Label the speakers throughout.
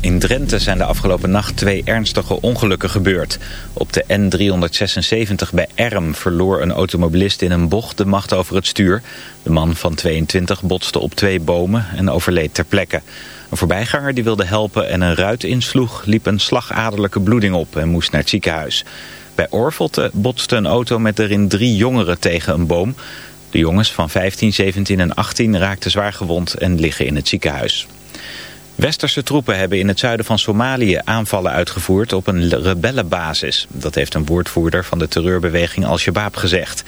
Speaker 1: In Drenthe zijn de afgelopen nacht twee ernstige ongelukken gebeurd. Op de N376 bij Erm verloor een automobilist in een bocht de macht over het stuur. De man van 22 botste op twee bomen en overleed ter plekke. Een voorbijganger die wilde helpen en een ruit insloeg... liep een slagaderlijke bloeding op en moest naar het ziekenhuis. Bij Orvelte botste een auto met erin drie jongeren tegen een boom... De jongens van 15, 17 en 18 raakten zwaar gewond en liggen in het ziekenhuis. Westerse troepen hebben in het zuiden van Somalië aanvallen uitgevoerd op een rebellenbasis. Dat heeft een woordvoerder van de terreurbeweging Al-Shabaab gezegd.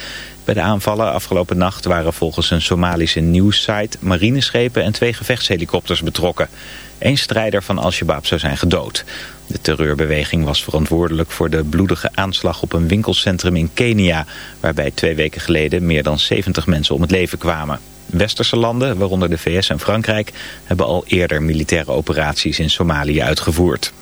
Speaker 1: Bij de aanvallen afgelopen nacht waren volgens een Somalische nieuwssite marineschepen en twee gevechtshelikopters betrokken. Eén strijder van Al-Shabaab zou zijn gedood. De terreurbeweging was verantwoordelijk voor de bloedige aanslag op een winkelcentrum in Kenia... waarbij twee weken geleden meer dan 70 mensen om het leven kwamen. Westerse landen, waaronder de VS en Frankrijk... hebben al eerder militaire operaties in Somalië uitgevoerd.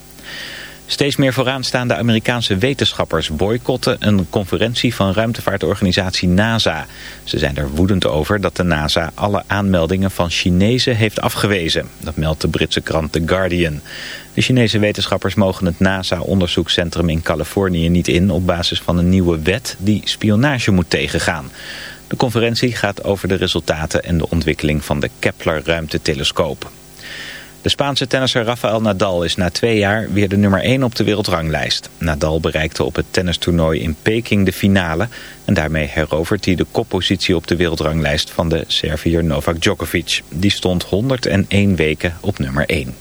Speaker 1: Steeds meer vooraanstaande Amerikaanse wetenschappers boycotten een conferentie van ruimtevaartorganisatie NASA. Ze zijn er woedend over dat de NASA alle aanmeldingen van Chinezen heeft afgewezen. Dat meldt de Britse krant The Guardian. De Chinese wetenschappers mogen het NASA-onderzoekscentrum in Californië niet in op basis van een nieuwe wet die spionage moet tegengaan. De conferentie gaat over de resultaten en de ontwikkeling van de Kepler-ruimtetelescoop. De Spaanse tennisser Rafael Nadal is na twee jaar weer de nummer 1 op de wereldranglijst. Nadal bereikte op het tennistoernooi in Peking de finale... en daarmee herovert hij de koppositie op de wereldranglijst van de Serviër Novak Djokovic. Die stond 101 weken op nummer 1.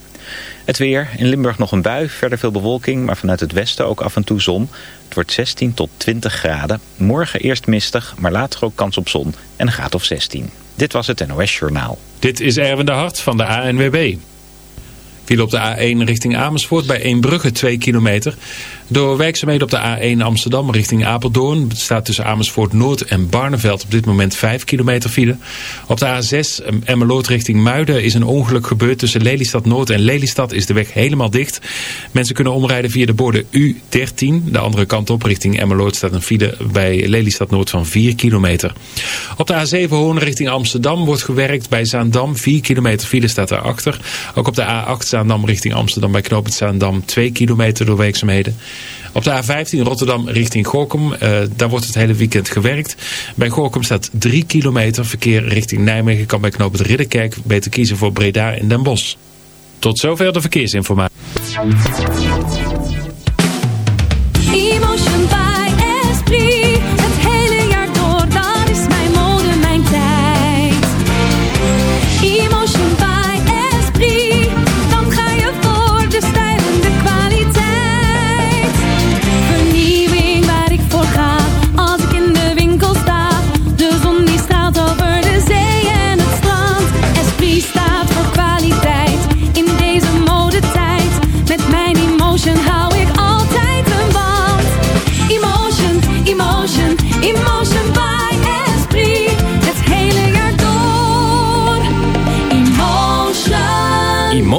Speaker 1: Het weer, in Limburg nog een bui, verder veel bewolking, maar vanuit het westen ook af en toe zon. Het wordt 16 tot 20 graden. Morgen eerst mistig, maar later ook kans op zon en een graad of 16. Dit was het NOS Journaal.
Speaker 2: Dit is Erwin de Hart van de ANWB. Viel op de A1 richting Amersfoort bij Eembrugge 2 kilometer. Door werkzaamheden op de A1 Amsterdam richting Apeldoorn staat tussen Amersfoort Noord en Barneveld op dit moment 5 kilometer file. Op de A6 Emmeloord richting Muiden is een ongeluk gebeurd. Tussen Lelystad Noord en Lelystad is de weg helemaal dicht. Mensen kunnen omrijden via de borden U13. De andere kant op richting Emmeloord staat een file bij Lelystad Noord van 4 kilometer. Op de A7 Hoorn richting Amsterdam wordt gewerkt bij Zaandam. 4 kilometer file staat daarachter. Ook op de A8 Zaandam richting Amsterdam bij knooppunt Zaandam 2 kilometer door werkzaamheden. Op de A15 Rotterdam richting Gorkum, uh, daar wordt het hele weekend gewerkt. Bij Gorkum staat 3 kilometer. Verkeer richting Nijmegen kan bij knooppunt Ridderkerk beter kiezen voor Breda en Den Bosch. Tot zover de verkeersinformatie.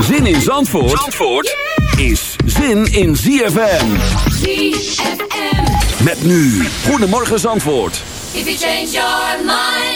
Speaker 3: Zin in Zandvoort, Zandvoort is zin in ZFM.
Speaker 4: ZFM.
Speaker 3: Met nu, Goedemorgen Zandvoort.
Speaker 4: If you change your mind,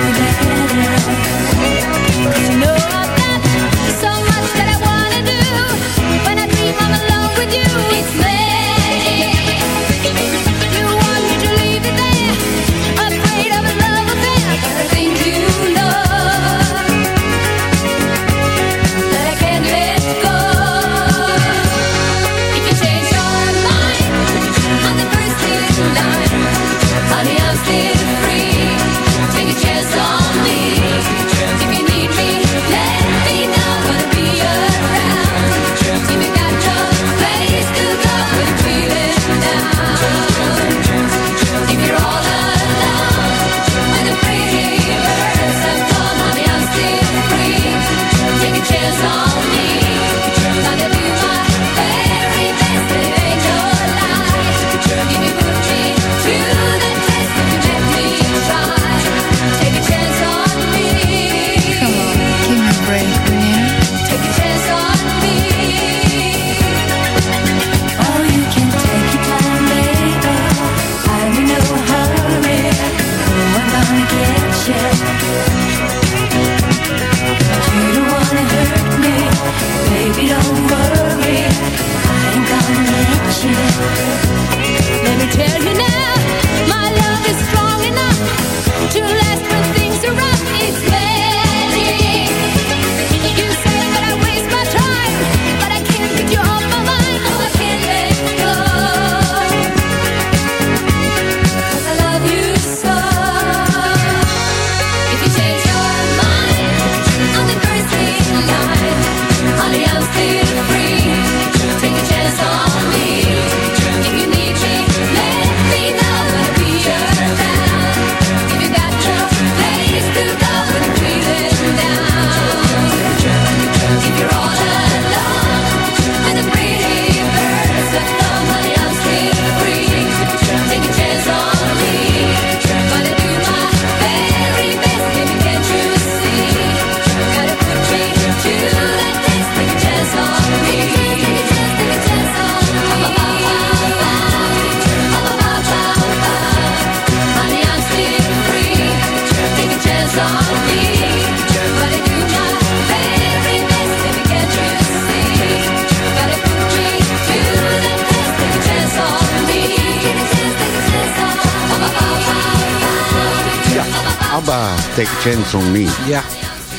Speaker 5: Chance
Speaker 4: on Me.
Speaker 6: Ja.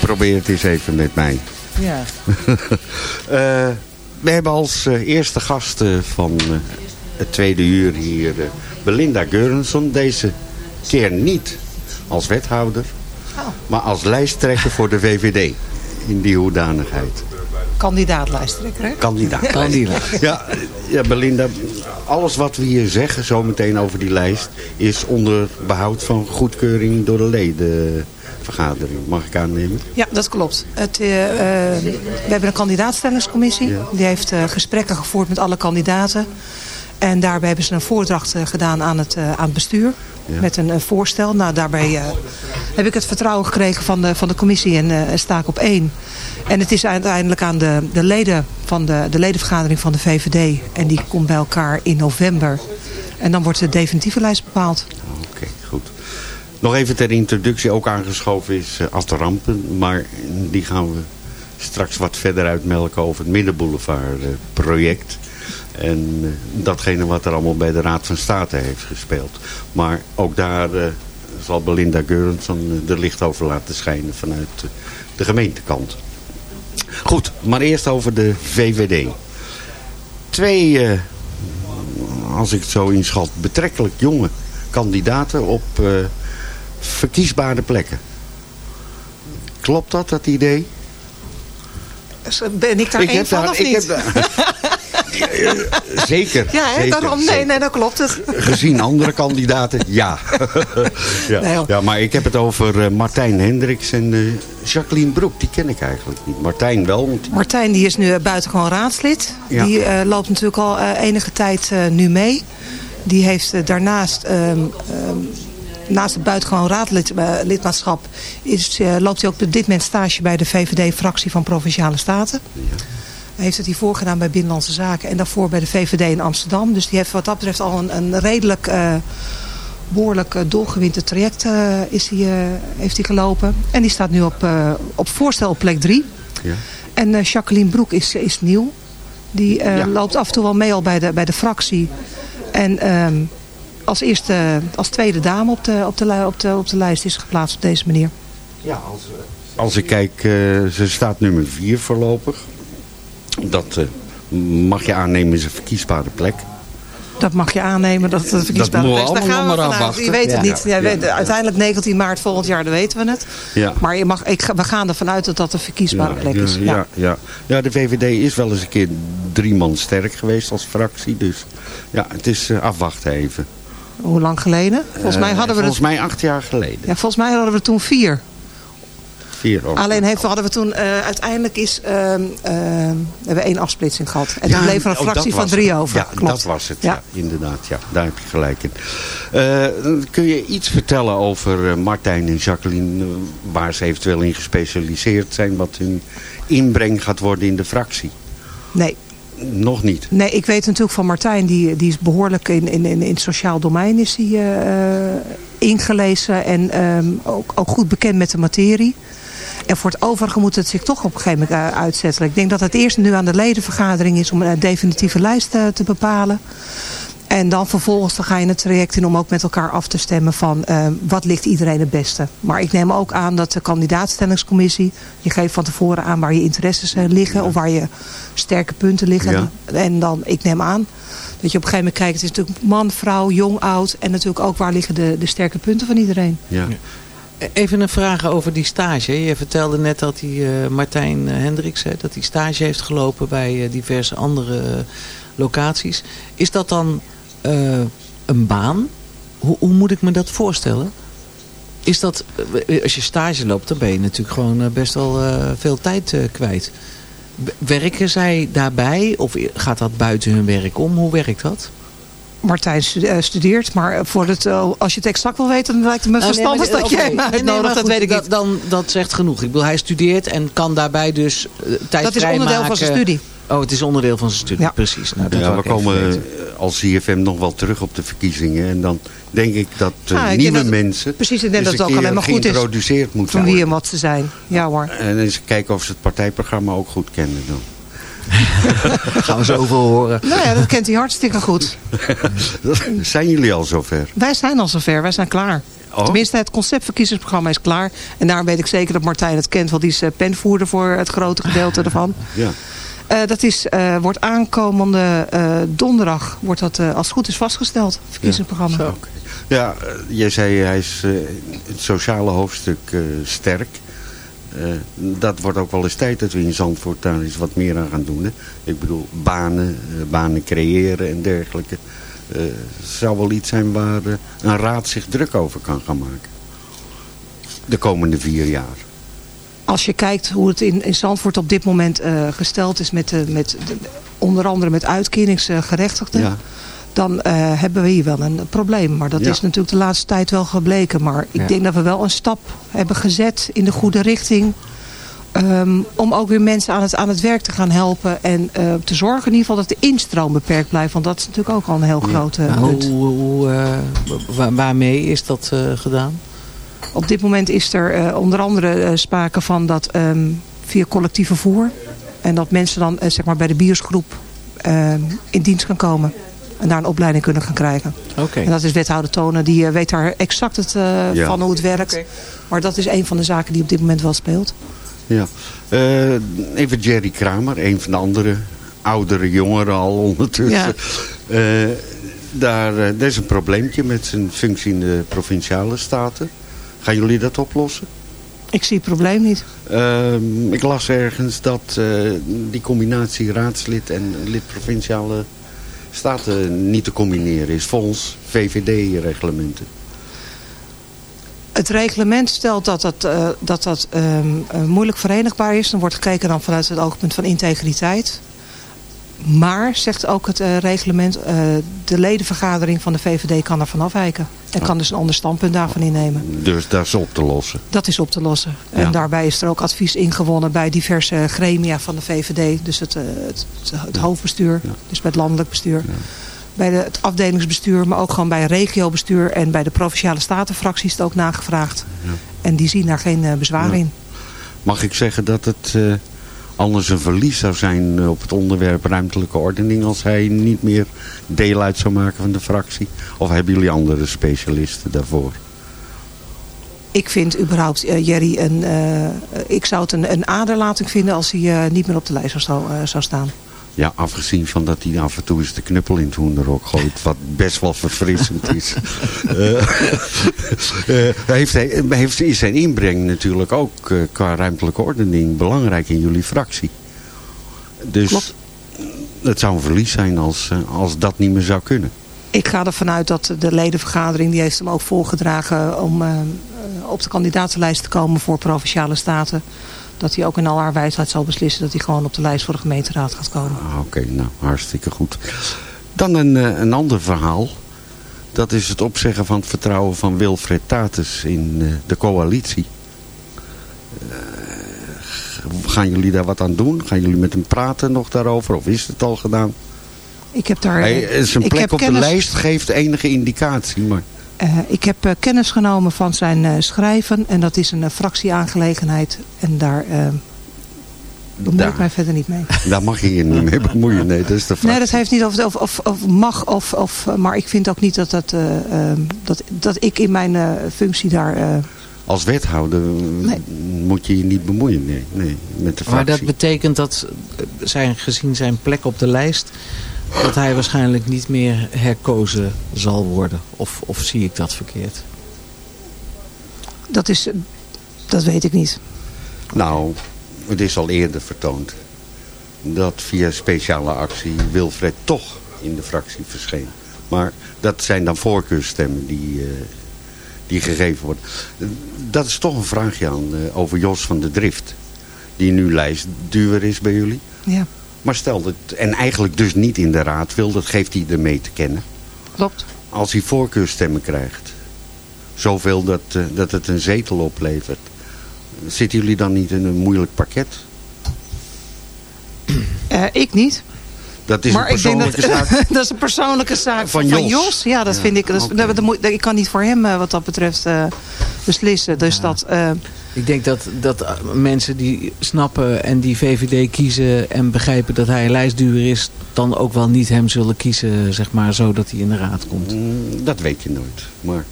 Speaker 6: Probeer het eens even met mij.
Speaker 7: Ja.
Speaker 6: Eh, we hebben als eh, eerste gast van eh, het tweede uur hier Belinda Geurenson. Deze keer niet als wethouder, maar als lijsttrekker voor de VVD. In die hoedanigheid.
Speaker 7: Kandidaatlijsttrekker, hè?
Speaker 6: Kandidaat.
Speaker 7: Kandidaat.
Speaker 6: Ja, ja, Belinda, alles wat we hier zeggen zometeen over die lijst... is onder behoud van goedkeuring door de ledenvergadering. Mag ik aannemen?
Speaker 7: Ja, dat klopt. Het, eh, eh, we hebben een kandidaatstellingscommissie. Die heeft eh, gesprekken gevoerd met alle kandidaten. En daarbij hebben ze een voordracht gedaan aan het, aan het bestuur.
Speaker 6: Ja.
Speaker 7: Met een, voorstel. Nou, daarbij heb ik het vertrouwen gekregen van de, van de commissie en sta ik op één. En het is uiteindelijk aan de, de leden van de, de ledenvergadering van de VVD. En die komt bij elkaar in november. En dan wordt de definitieve lijst bepaald.
Speaker 6: Oké, goed. Nog even ter introductie, ook aangeschoven is uh, Rampen. Maar die gaan we straks wat verder uitmelken over het Middenboulevard project. En eh, datgene wat er allemaal bij de Raad van State heeft gespeeld. Maar ook daar eh, zal Belinda Geurensson eh, er licht over laten schijnen vanuit de gemeentekant. Goed, maar eerst over de VVD. Twee, als ik het zo inschat, betrekkelijk jonge kandidaten op verkiesbare plekken. Klopt dat, dat idee?
Speaker 7: Ben ik daar één van
Speaker 6: daar-
Speaker 7: of
Speaker 6: ik
Speaker 7: niet?
Speaker 6: heb Zeker.
Speaker 7: ja, hè,
Speaker 6: zeker,
Speaker 7: daarom. Nee,
Speaker 6: zeker.
Speaker 7: nee, dat klopt het.
Speaker 6: Gezien andere kandidaten, ja. ja.
Speaker 7: Nee, hoor.
Speaker 6: ja, maar ik heb het over eh, Martijn Hendricks en eh, Jacqueline Broek. Die ken ik eigenlijk niet. Martijn wel, want
Speaker 7: Martijn die is nu eh, buitengewoon raadslid.
Speaker 6: Ja.
Speaker 7: Die eh, loopt natuurlijk al eh, enige tijd eh, nu mee. Die heeft eh, daarnaast, ehm, ehm, naast het buitengewoon raadlidmaatschap, is, eh, loopt hij ook op dit moment stage bij de VVD-fractie van Provinciale Staten. Hij heeft het hiervoor gedaan bij Binnenlandse Zaken en daarvoor bij de VVD in Amsterdam. Dus die heeft wat dat betreft al een, een redelijk eh, behoorlijk uh, doorgewinterd traject eh, is die, eh, heeft hij gelopen. En die staat nu op, eh, op voorstel op plek 3.
Speaker 6: Ja.
Speaker 7: En eh, Jacqueline Broek is, is nieuw. Die eh,
Speaker 6: Ja.
Speaker 7: loopt af en toe wel mee al bij de, bij de fractie. En ehm, als, eerste, als tweede dame op de, op, de, op, de, op de lijst is geplaatst op deze manier.
Speaker 6: Ja, als, als ik kijk, eh, ze staat nummer 4 voorlopig. Dat eh, mag je aannemen is een verkiesbare plek.
Speaker 7: Dat mag je aannemen dat het een verkiesbare plek is. Daar
Speaker 6: allemaal
Speaker 7: gaan we
Speaker 6: maar
Speaker 7: vanuit.
Speaker 6: afwachten.
Speaker 7: Je weet het
Speaker 6: Ja.
Speaker 7: niet.
Speaker 6: Ja.
Speaker 7: weet, uiteindelijk 19 maart volgend jaar, dan weten we het.
Speaker 6: Ja.
Speaker 7: Maar je mag, ik, we gaan ervan uit dat dat een verkiesbare plek is.
Speaker 6: Ja, ja, ja. ja, de VVD is wel eens een keer drie man sterk geweest als fractie. Dus ja, het is eh, afwachten even.
Speaker 7: Hoe lang geleden? Volgens mij
Speaker 6: Eh,
Speaker 7: hadden we
Speaker 6: Volgens
Speaker 7: het,
Speaker 6: mij acht jaar geleden.
Speaker 7: ja, volgens mij hadden we er toen vier.
Speaker 6: Vier ook.
Speaker 7: Alleen heeft, hadden we toen, eh, uiteindelijk is, ehm, ehm, hebben we één afsplitsing gehad. En
Speaker 6: Ja,
Speaker 7: toen bleef er een fractie van drie
Speaker 6: het.
Speaker 7: over.
Speaker 6: Ja,
Speaker 7: Klopt.
Speaker 6: dat was het. Ja.
Speaker 7: Ja.
Speaker 6: inderdaad. Ja, daar heb je gelijk in. Eh, kun je iets vertellen over Martijn en Jacqueline... waar ze eventueel in gespecialiseerd zijn... wat hun inbreng gaat worden in de fractie?
Speaker 7: Nee.
Speaker 6: Nog niet.
Speaker 7: Nee, ik weet natuurlijk van Martijn, die, die is behoorlijk in, in, in, het sociaal domein is die, eh, eh, ingelezen en ehm, ook, ook goed bekend met de materie. En voor het overige moet het zich toch op een gegeven moment eh, uitzetten. Ik denk dat het eerst nu aan de ledenvergadering is om een definitieve lijst te bepalen. En dan vervolgens dan ga je het traject in om ook met elkaar af te stemmen van eh, wat ligt iedereen het beste. Maar ik neem ook aan dat de kandidaatstellingscommissie, je geeft van tevoren aan waar je interesses eh, liggen of waar je sterke punten liggen.
Speaker 6: Ja.
Speaker 7: En dan, ik neem aan dat je op een gegeven moment kijkt, het is natuurlijk man, vrouw, jong, oud. En natuurlijk ook waar liggen de, de sterke punten van iedereen.
Speaker 6: Ja.
Speaker 8: Even een vraag over die stage. Je vertelde net dat die eh, Martijn Hendricks, hè, dat hij stage heeft gelopen bij diverse andere locaties. Is dat dan eh, een baan? Hoe, hoe moet ik me dat voorstellen? Is dat, eh, als je stage loopt, dan ben je natuurlijk gewoon eh, best wel eh, veel tijd eh, kwijt. Werken zij daarbij of gaat dat buiten hun werk om? Hoe werkt dat?
Speaker 7: Martijn stu- eh, studeert, maar voor het, eh, als je het exact wil weten, dan lijkt het me
Speaker 8: Nou, nee,
Speaker 7: verstandig dat hem
Speaker 8: Nee,
Speaker 7: dat weet ik niet.
Speaker 8: dat, dan, dat zegt genoeg. Ik bedoel, hij studeert en kan daarbij dus eh, tijd
Speaker 7: Dat is onderdeel van
Speaker 8: vrijmaken.
Speaker 7: zijn studie.
Speaker 8: Oh, het is onderdeel van zijn studie, precies. Nou,
Speaker 6: ja, we komen
Speaker 8: weten.
Speaker 6: eh, als CFM nog wel terug op de verkiezingen. En dan denk ik dat eh,
Speaker 7: Ja, ik denk
Speaker 6: nieuwe
Speaker 7: dat-
Speaker 6: mensen
Speaker 7: precies, ik denk dat het ook alleen maar goed is
Speaker 6: geïntroduceerd moeten
Speaker 7: Van wie
Speaker 6: worden.
Speaker 7: en wat ze zijn. Ja hoor.
Speaker 6: En eens kijken of ze het partijprogramma ook goed kennen dan.
Speaker 8: Gaan we zoveel horen.
Speaker 7: Nou ja, dat kent hij hartstikke goed.
Speaker 6: Zijn jullie al zover?
Speaker 7: Wij zijn al zover, wij zijn klaar.
Speaker 6: Oh.
Speaker 7: Tenminste, het conceptverkiezingsprogramma is klaar. En daar weet ik zeker dat Martijn het kent, want die is eh, penvoerder voor het grote gedeelte ervan.
Speaker 6: Ja.
Speaker 7: Eh, dat is, eh, wordt aankomende eh, donderdag, wordt dat als het goed is vastgesteld, verkiezingsprogramma.
Speaker 6: Ja, eh, jij zei hij is het sociale hoofdstuk sterk. Eh, dat wordt ook wel eens tijd dat we in Zandvoort daar eens wat meer aan gaan doen. Hè? Ik bedoel, banen, banen creëren en dergelijke. Het zou wel iets zijn waar een raad zich druk over kan gaan maken. De komende vier jaar.
Speaker 7: Als je kijkt hoe het in, in Zandvoort op dit moment eh, gesteld is met, de met de- onder andere met uitkeringsgerechtigden.
Speaker 6: Ja.
Speaker 7: dan eh, hebben we hier wel een probleem. Maar dat
Speaker 6: Ja.
Speaker 7: is natuurlijk de laatste tijd wel gebleken. Maar ik
Speaker 8: Ja.
Speaker 7: denk dat we wel een stap hebben gezet in de goede richting. ehm, om ook weer mensen aan het, aan het werk te gaan helpen. En eh, te zorgen in ieder geval dat de instroom beperkt blijft. Want dat is natuurlijk ook al een heel groot eh,
Speaker 8: Maar hoe,
Speaker 7: punt.
Speaker 8: hoe, eh, wa- waarmee is dat eh, gedaan?
Speaker 7: Op dit moment is er eh, onder andere eh, sprake van dat ehm, via collectief vervoer. En dat mensen dan eh, zeg maar bij de biosgroep ehm, in dienst kan komen. En daar een opleiding kunnen gaan krijgen.
Speaker 8: Oké.
Speaker 7: En dat is wethouder Tonen. Die weet daar exact het, eh,
Speaker 6: Ja.
Speaker 7: van hoe het werkt. Maar dat is een van de zaken die op dit moment wel speelt.
Speaker 6: Ja. Eh, even Jerry Kramer, een van de andere oudere jongeren al ondertussen. Eh, daar, er is een probleempje met zijn functie in de provinciale staten. Gaan jullie dat oplossen?
Speaker 7: Ik zie het probleem niet.
Speaker 6: Ehm, ik las ergens dat eh, die combinatie raadslid en lid provinciale staten niet te combineren is volgens VVD-reglementen.
Speaker 7: Het reglement stelt dat dat, eh, dat, dat ehm, eh, moeilijk verenigbaar is. Dan wordt gekeken dan vanuit het oogpunt van integriteit. Maar, zegt ook het eh, reglement, eh, de ledenvergadering van de VVD kan ervan afwijken. En kan dus een ander standpunt daarvan innemen.
Speaker 6: Dus dat is op te lossen.
Speaker 7: Dat is op te lossen.
Speaker 6: Ja.
Speaker 7: En daarbij is er ook advies ingewonnen bij diverse gremia van de VVD. Dus het, eh, het, het, het hoofdbestuur, dus bij het landelijk bestuur. Bij de, het afdelingsbestuur, maar ook gewoon bij regiobestuur. En bij de Provinciale Statenfractie is het ook nagevraagd. En die zien daar geen bezwaar in.
Speaker 6: Mag ik zeggen dat het anders een verlies zou zijn eh, op het onderwerp ruimtelijke ordening... als hij niet meer deel uit zou maken van de fractie? Of hebben jullie andere specialisten daarvoor?
Speaker 7: Ik vind überhaupt uh, Jerry een... Uh, ik zou het een, een aderlating vinden als hij niet meer op de lijst zou, zou staan.
Speaker 6: Ja, afgezien van dat hij af en toe eens de knuppel in het hoenderhok gooit. Wat best wel verfrissend is. uh, heeft hij, heeft, is zijn inbreng natuurlijk ook uh, qua ruimtelijke ordening belangrijk in jullie fractie. Dus
Speaker 7: Klopt.
Speaker 6: het zou een verlies zijn als, uh, als dat niet meer zou kunnen.
Speaker 7: Ik ga ervan uit dat de ledenvergadering, die heeft hem ook voorgedragen om uh, op de kandidatenlijst te komen voor Provinciale Staten dat hij ook in al haar wijsheid zal beslissen dat hij gewoon op de lijst voor de gemeenteraad gaat komen.
Speaker 6: Ah, Oké, okay, nou hartstikke goed. Dan een, een ander verhaal. Dat is het opzeggen van het vertrouwen van Wilfred Tatus in uh, de coalitie. Uh, gaan jullie daar wat aan doen? Gaan jullie met hem praten nog daarover? Of is het al gedaan?
Speaker 7: Ik heb daar...
Speaker 6: Hij, zijn plek op kennis... de lijst geeft enige indicatie, maar...
Speaker 7: Uh, ik heb uh, kennis genomen van zijn uh, schrijven en dat is een fractieaangelegenheid en daar bemoei daar, ik mij verder niet mee.
Speaker 6: Daar mag je je niet mee bemoeien, nee, dat is de fractie.
Speaker 7: Nee, dat heeft niet of, of, of, of mag, of, of, maar ik vind ook niet dat, dat, dat, dat ik in mijn functie daar...
Speaker 6: Als wethouder nee. moet je je niet bemoeien, nee, nee, met de fractie.
Speaker 8: Maar dat betekent dat, zijn, gezien zijn plek op de lijst dat hij waarschijnlijk niet meer herkozen zal worden. Of, of zie ik dat verkeerd?
Speaker 7: Dat is, dat weet ik niet.
Speaker 6: Nou, het is al eerder vertoond. Dat via speciale actie Wilfred toch in de fractie verscheen. Maar dat zijn dan voorkeurstemmen die, uh, die gegeven worden. Dat is toch een vraagje aan uh, over Jos van de Drift. Die nu lijstduwer is bij jullie.
Speaker 7: Ja.
Speaker 6: Maar stel dat, en eigenlijk dus niet in de raad wil, dat geeft hij ermee te kennen.
Speaker 7: Klopt.
Speaker 6: Als hij voorkeurstemmen krijgt, zoveel dat, uh, dat het een zetel oplevert, zitten jullie dan niet in een moeilijk pakket?
Speaker 7: Uh, ik niet.
Speaker 6: Dat is
Speaker 7: maar
Speaker 6: een persoonlijke
Speaker 7: ik denk dat,
Speaker 6: zaak.
Speaker 7: dat is een persoonlijke zaak
Speaker 6: van,
Speaker 7: van
Speaker 6: Jos.
Speaker 7: Jos. Ja, dat
Speaker 6: ja,
Speaker 7: vind ik. Dat,
Speaker 6: okay.
Speaker 7: dat, ik kan niet voor hem uh, wat dat betreft beslissen. Dus ja. dat.
Speaker 8: Ik denk dat, dat mensen die snappen en die VVD kiezen en begrijpen dat hij lijstduur is, dan ook wel niet hem zullen kiezen, zeg maar, zodat hij in de raad komt.
Speaker 6: Mm, dat weet je nooit. Maar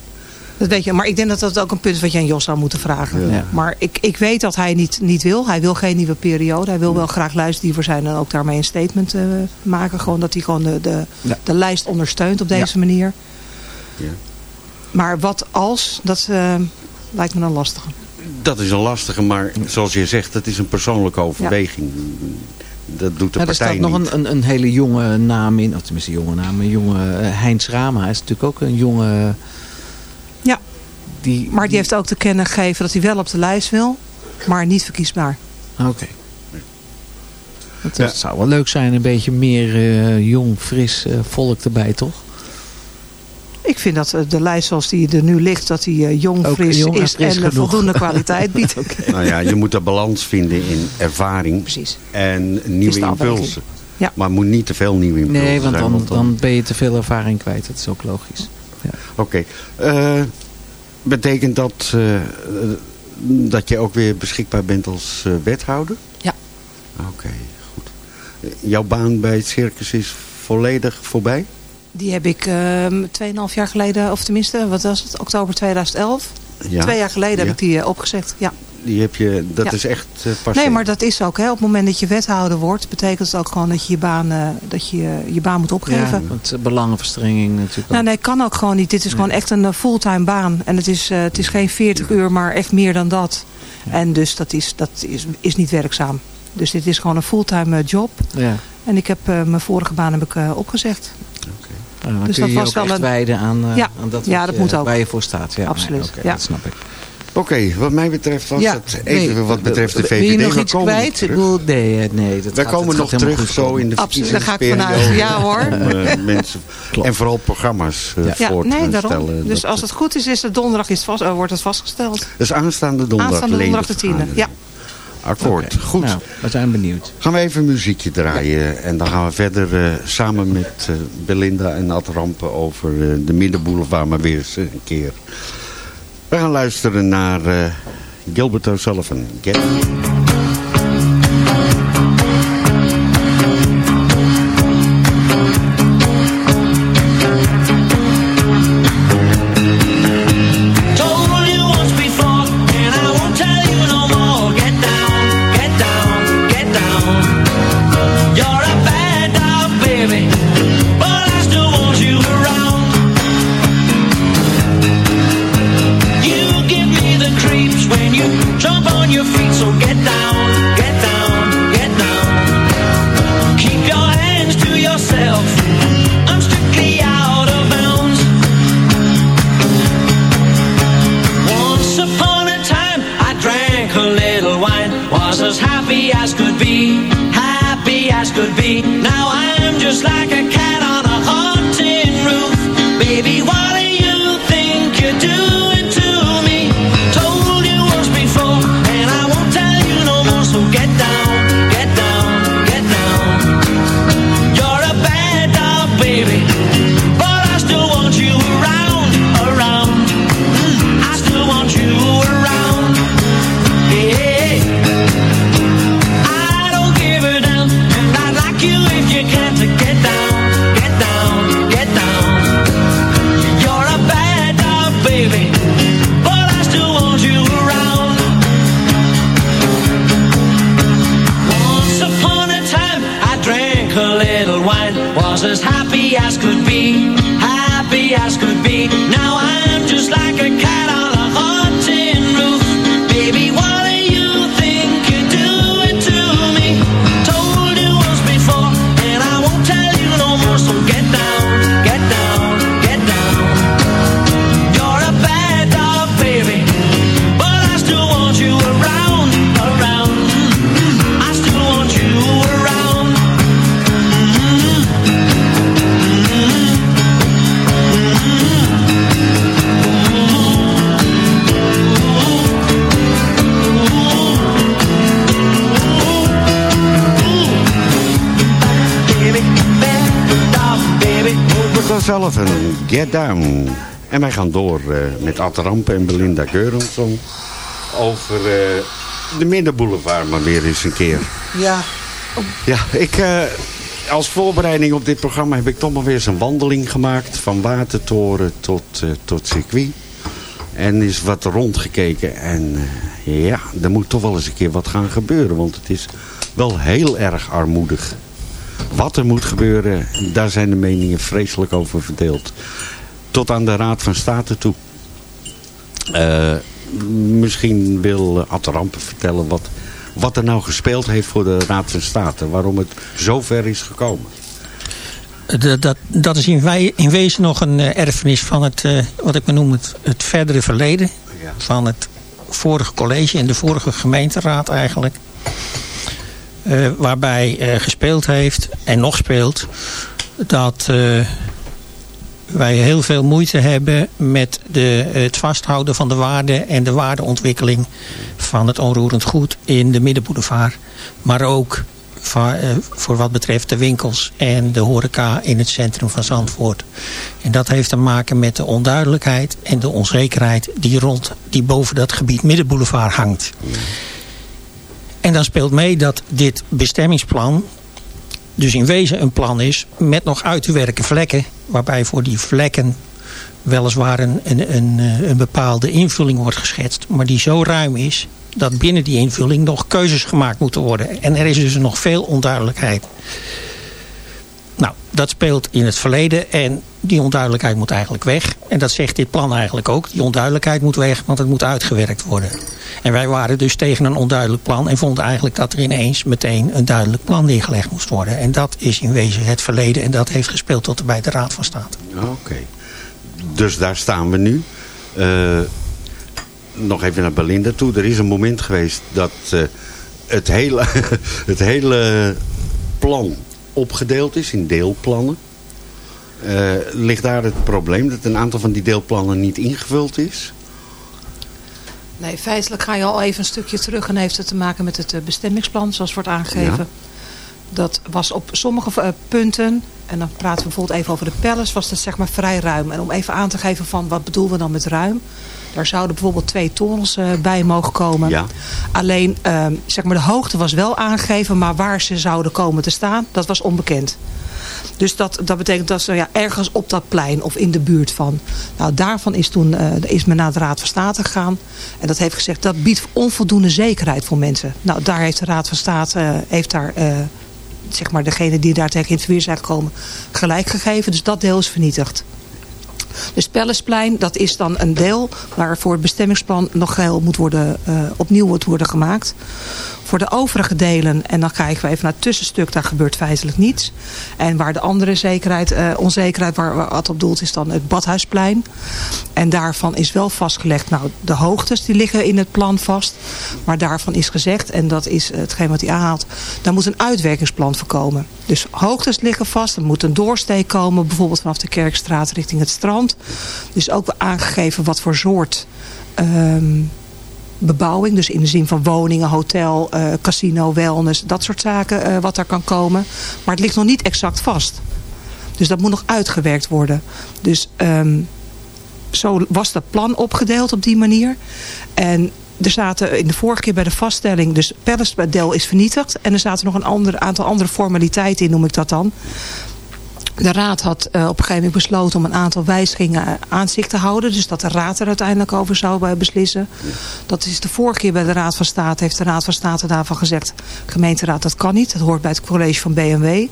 Speaker 7: dat weet je, maar ik denk dat dat ook een punt is wat je aan Jos zou moeten vragen. Ja. Maar ik, ik weet dat hij niet, niet wil. Hij wil geen nieuwe periode. Hij wil wel graag luisterdiever zijn en ook daarmee een statement uh, maken. Gewoon dat hij gewoon de, de, ja. de lijst ondersteunt op deze ja. manier. Maar wat als, dat uh, lijkt me dan lastig.
Speaker 6: Dat is een lastige, maar zoals je zegt, dat is een persoonlijke overweging. Dat doet de
Speaker 8: ja,
Speaker 6: partij
Speaker 8: Er staat nog een, een, een, hele jonge naam in, of tenminste een jonge naam, een jonge uh, Heinz Rama. Hij is natuurlijk ook een jonge...
Speaker 7: Ja,
Speaker 8: die,
Speaker 7: maar die heeft ook te kennen gegeven dat hij wel op de lijst wil, maar niet verkiesbaar.
Speaker 8: Oké. Okay. Het ja. zou wel leuk zijn, een beetje meer uh, jong, fris uh, volk erbij, toch?
Speaker 7: Ik vind dat eh, de lijst zoals die er nu ligt, dat die eh, jong,
Speaker 8: Ook
Speaker 7: fris
Speaker 8: jong en
Speaker 7: is
Speaker 8: fris
Speaker 7: en
Speaker 8: genoeg.
Speaker 7: voldoende kwaliteit biedt.
Speaker 6: Nou ja, je moet de balans vinden in ervaring
Speaker 7: Precies.
Speaker 6: en nieuwe impulsen.
Speaker 7: Ja.
Speaker 6: Maar het moet niet te veel nieuwe impulsen
Speaker 8: Nee, want
Speaker 6: zijn.
Speaker 8: dan, dan ben je te veel ervaring kwijt. Dat is ook logisch. Ja.
Speaker 6: Oké. Eh, betekent dat dat je ook weer beschikbaar bent als eh, wethouder?
Speaker 7: Ja.
Speaker 6: Oké, goed. Jouw baan bij het circus is volledig voorbij?
Speaker 7: Die heb ik ehm 2,5 jaar geleden, of tenminste, wat was het, oktober 2011.
Speaker 6: Ja.
Speaker 7: Twee jaar geleden
Speaker 6: Ja.
Speaker 7: heb ik die eh, opgezegd, ja.
Speaker 6: Die heb je, dat
Speaker 7: Ja.
Speaker 6: is echt eh pas.
Speaker 7: Nee, maar dat is ook. Hè. Op het moment dat je wethouder wordt, betekent het ook gewoon dat je je baan, eh, dat je, je baan moet opgeven.
Speaker 8: Ja, want belangenverstrenging natuurlijk ook.
Speaker 7: Nou, nee, kan ook gewoon niet. Dit is gewoon echt een fulltime baan. En het is, het is geen 40 uur, maar echt meer dan dat. En dus dat, is, dat is, is niet werkzaam. Dus dit is gewoon een fulltime job.
Speaker 8: Ja.
Speaker 7: En ik heb mijn vorige baan heb ik, opgezegd.
Speaker 8: Dan
Speaker 7: Dus
Speaker 8: kun
Speaker 7: dat
Speaker 8: je je
Speaker 7: was
Speaker 8: ook
Speaker 7: wel
Speaker 8: echt
Speaker 7: een-
Speaker 8: wijden aan, eh,
Speaker 7: Ja.
Speaker 8: aan dat,
Speaker 7: Ja, dat
Speaker 8: je-
Speaker 7: moet ook.
Speaker 8: waar je voor staat. Ja,
Speaker 7: Absoluut,
Speaker 8: nee,
Speaker 7: ja.
Speaker 8: Dat snap ik.
Speaker 6: Oké, wat mij betreft was
Speaker 8: Ja,
Speaker 6: het even
Speaker 8: nee,
Speaker 6: wat betreft de
Speaker 8: wil
Speaker 6: VVD.
Speaker 8: je nog
Speaker 6: We
Speaker 8: iets
Speaker 6: komen
Speaker 8: kwijt? Ik bedoel, nee, eh, nee. Dat
Speaker 6: Wij
Speaker 8: gaat,
Speaker 6: komen nog terug
Speaker 8: goed
Speaker 6: zo in de
Speaker 7: Absoluut, daar ga ik vanuit. Ja, hoor.
Speaker 6: Om, eh, mensen, en vooral programma's eh,
Speaker 7: Ja,
Speaker 6: voor te
Speaker 7: nee, daarom.
Speaker 6: stellen.
Speaker 7: Dus
Speaker 6: Dat-
Speaker 7: als het goed is, is het donderdag is het vast, eh, wordt het vastgesteld.
Speaker 6: Dus aanstaande donderdag.
Speaker 7: Aanstaande donderdag de tiende. Ja.
Speaker 6: Akkoord, goed.
Speaker 8: Nou, we zijn benieuwd.
Speaker 6: Gaan we even een muziekje draaien. En dan gaan we verder eh, samen met eh, Belinda en Ad Rampen over eh, de Middenboulevard maar weer eens een keer. We gaan luisteren naar Gilbert O'Sullivan. Get
Speaker 5: Get Down.
Speaker 6: En wij gaan door eh, met Ad Rampen en Belinda Geurensson over eh, de Middenboulevard maar weer eens een keer.
Speaker 8: Ja.
Speaker 6: Ja, ik, eh, als voorbereiding op dit programma heb ik toch maar weer eens een wandeling gemaakt. Van Watertoren tot, tot circuit. En is wat rondgekeken. En ja, er moet toch wel eens een keer wat gaan gebeuren. Want het is wel heel erg armoedig. Wat er moet gebeuren, daar zijn de meningen vreselijk over verdeeld. Tot aan de Raad van State toe. Eh, misschien wil Ad Rampen vertellen wat, wat er nou gespeeld heeft voor de Raad van State. Waarom het zo ver is gekomen.
Speaker 9: Dat, dat, dat is in, wij, in wezen nog een eh, erfenis van het, eh, wat ik maar noem, het, het verdere verleden. Van het vorige college en de vorige gemeenteraad eigenlijk. Eh, waarbij eh, gespeeld heeft en nog speelt dat eh, wij heel veel moeite hebben met de, het vasthouden van de waarde en de waardeontwikkeling van het onroerend goed in de Middenboulevard. Maar ook voor wat betreft de winkels en de horeca in het centrum van Zandvoort. En dat heeft te maken met de onduidelijkheid en de onzekerheid die, rond, die boven dat gebied Middenboulevard hangt. En dan speelt mee dat dit bestemmingsplan dus in wezen een plan is met nog uit te werken vlekken. Waarbij voor die vlekken weliswaar een, een, een, eh, een bepaalde invulling wordt geschetst. Maar die zo ruim is dat binnen die invulling nog keuzes gemaakt moeten worden. En er is dus nog veel onduidelijkheid. Nou, dat speelt in het verleden en die onduidelijkheid moet eigenlijk weg. En dat zegt dit plan eigenlijk ook. Die onduidelijkheid moet weg, want het moet uitgewerkt worden. En wij waren dus tegen een onduidelijk plan en vonden eigenlijk dat er ineens meteen een duidelijk plan neergelegd moest worden. En dat is in wezen het verleden en dat heeft gespeeld tot bij de Raad van State.
Speaker 6: Oké. Dus daar staan we nu. Eh, nog even naar Belinda toe. Er is een moment geweest dat eh, het, hele, het hele plan opgedeeld is in deelplannen. Eh, ligt daar het probleem dat een aantal van die deelplannen niet ingevuld is?
Speaker 7: Nee, feitelijk ga je al even een stukje terug en heeft het te maken met het eh, bestemmingsplan zoals wordt aangegeven.
Speaker 6: Ja.
Speaker 7: Dat was op sommige eh, punten, en dan praten we bijvoorbeeld even over de palace, was dat zeg maar vrij ruim. En om even aan te geven van wat bedoelen we dan met ruim. Daar zouden bijvoorbeeld twee torens eh, bij mogen komen.
Speaker 6: Ja.
Speaker 7: Alleen ehm, zeg maar de hoogte was wel aangegeven, maar waar ze zouden komen te staan, dat was onbekend. Dus dat, dat betekent dat ze ja, ergens op dat plein of in de buurt van. Nou, daarvan is toen eh, is men naar de Raad van State gegaan. En dat heeft gezegd, dat biedt onvoldoende zekerheid voor mensen. Nou, daar heeft de Raad van State, eh, heeft daar, eh, zeg maar, degene die daar tegen in het verweer zijn gekomen, gelijk gegeven. Dus dat deel is vernietigd. Dus Pellesplein, dat is dan een deel waar voor het bestemmingsplan nog geheel moet worden, opnieuw moet worden gemaakt. Voor de overige delen, en dan kijken we even naar het tussenstuk, daar gebeurt feitelijk niets. En waar de andere zekerheid, eh, onzekerheid waar, waar wat op doelt is dan het Badhuisplein. En daarvan is wel vastgelegd, nou de hoogtes die liggen in het plan vast. Maar daarvan is gezegd, en dat is hetgeen wat hij aanhaalt, daar moet een uitwerkingsplan voor komen. Dus hoogtes liggen vast, er moet een doorsteek komen, bijvoorbeeld vanaf de Kerkstraat richting het strand. Dus ook aangegeven wat voor soort ehm, bebouwing. Dus in de zin van woningen, hotel, eh, casino, wellness, dat soort zaken eh, wat er kan komen. Maar het ligt nog niet exact vast. Dus dat moet nog uitgewerkt worden. Dus ehm, zo was dat plan opgedeeld op die manier. En er zaten in de vorige keer bij de vaststelling, dus Palace deel is vernietigd. En er zaten nog een ander, aantal andere formaliteiten in, noem ik dat dan. De raad had eh, op een gegeven moment besloten om een aantal wijzigingen eh, aan zich te houden. Dus dat de raad er uiteindelijk over zou eh, beslissen. Dat is de vorige keer bij de raad van state. Heeft de raad van state daarvan gezegd. Gemeenteraad dat kan niet. Dat hoort bij het college van BMW.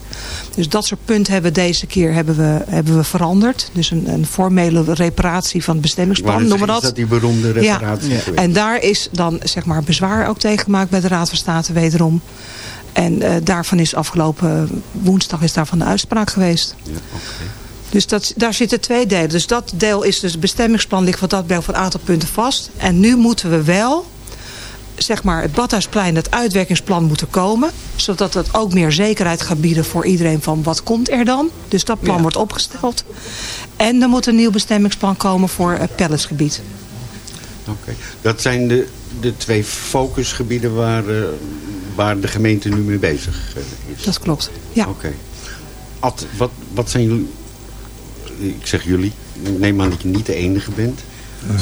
Speaker 7: Dus dat soort punten hebben we deze keer hebben we, hebben we veranderd. Dus een, een formele reparatie van het bestemmingsplan. Noemen
Speaker 6: is
Speaker 7: dat.
Speaker 6: dat die beroemde reparatie
Speaker 7: Ja. En daar is dan zeg maar bezwaar ook tegen gemaakt bij de Raad van State wederom. En eh, daarvan is afgelopen woensdag is daarvan de uitspraak geweest. Dus dat, daar zitten twee delen. Dus dat deel is dus het bestemmingsplan ligt wat dat betreft voor een aantal punten vast. En nu moeten we wel zeg maar, het Badhuisplein, het uitwerkingsplan moeten komen. Zodat dat ook meer zekerheid gaat bieden voor iedereen van wat komt er dan. Dus dat plan wordt opgesteld. En er moet een nieuw bestemmingsplan komen voor het Pelletsgebied.
Speaker 6: Oké. Dat zijn de, de twee focusgebieden waar, eh, waar de gemeente nu mee bezig eh, is.
Speaker 7: Dat klopt, ja.
Speaker 6: Oké. Ad, wat, wat zijn jullie... Ik zeg jullie. Ik neem aan dat je niet de enige bent.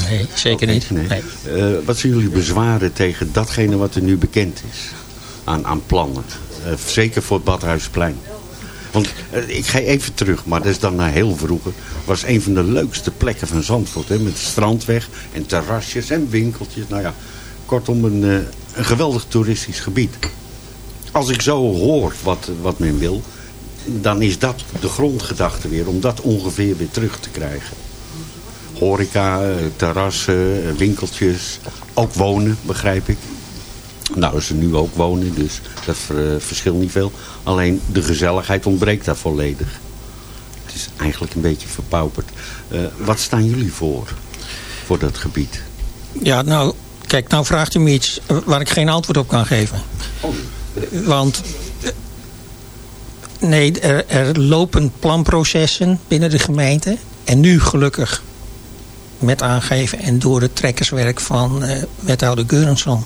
Speaker 9: Nee, zeker niet.
Speaker 6: Nee.
Speaker 9: Nee.
Speaker 6: Eh, wat zijn jullie bezwaren tegen datgene wat er nu bekend is? Aan, aan plannen. Eh, zeker voor het Badhuisplein. Want ik ga even terug, maar dat is dan naar heel vroeger. was een van de leukste plekken van Zandvoort. Hè, met strandweg en terrasjes en winkeltjes. Nou ja, kortom een, eh, een geweldig toeristisch gebied. Als ik zo hoor wat, wat men wil, dan is dat de grondgedachte weer. Om dat ongeveer weer terug te krijgen. Horeca, eh, terrassen, eh, winkeltjes. Ook wonen, begrijp ik. Nou er nu ook wonen, dus dat eh, verschilt niet veel. Alleen de gezelligheid ontbreekt daar volledig. Het is eigenlijk een beetje verpauperd. Wat staan jullie voor, voor dat gebied?
Speaker 9: Ja, nou, kijk, nou vraagt u me iets waar ik geen antwoord op kan geven. Want, eh, nee, er, lopen planprocessen binnen de gemeente. en nu gelukkig met aangeven en door het trekkerswerk van eh, wethouder Geurensson...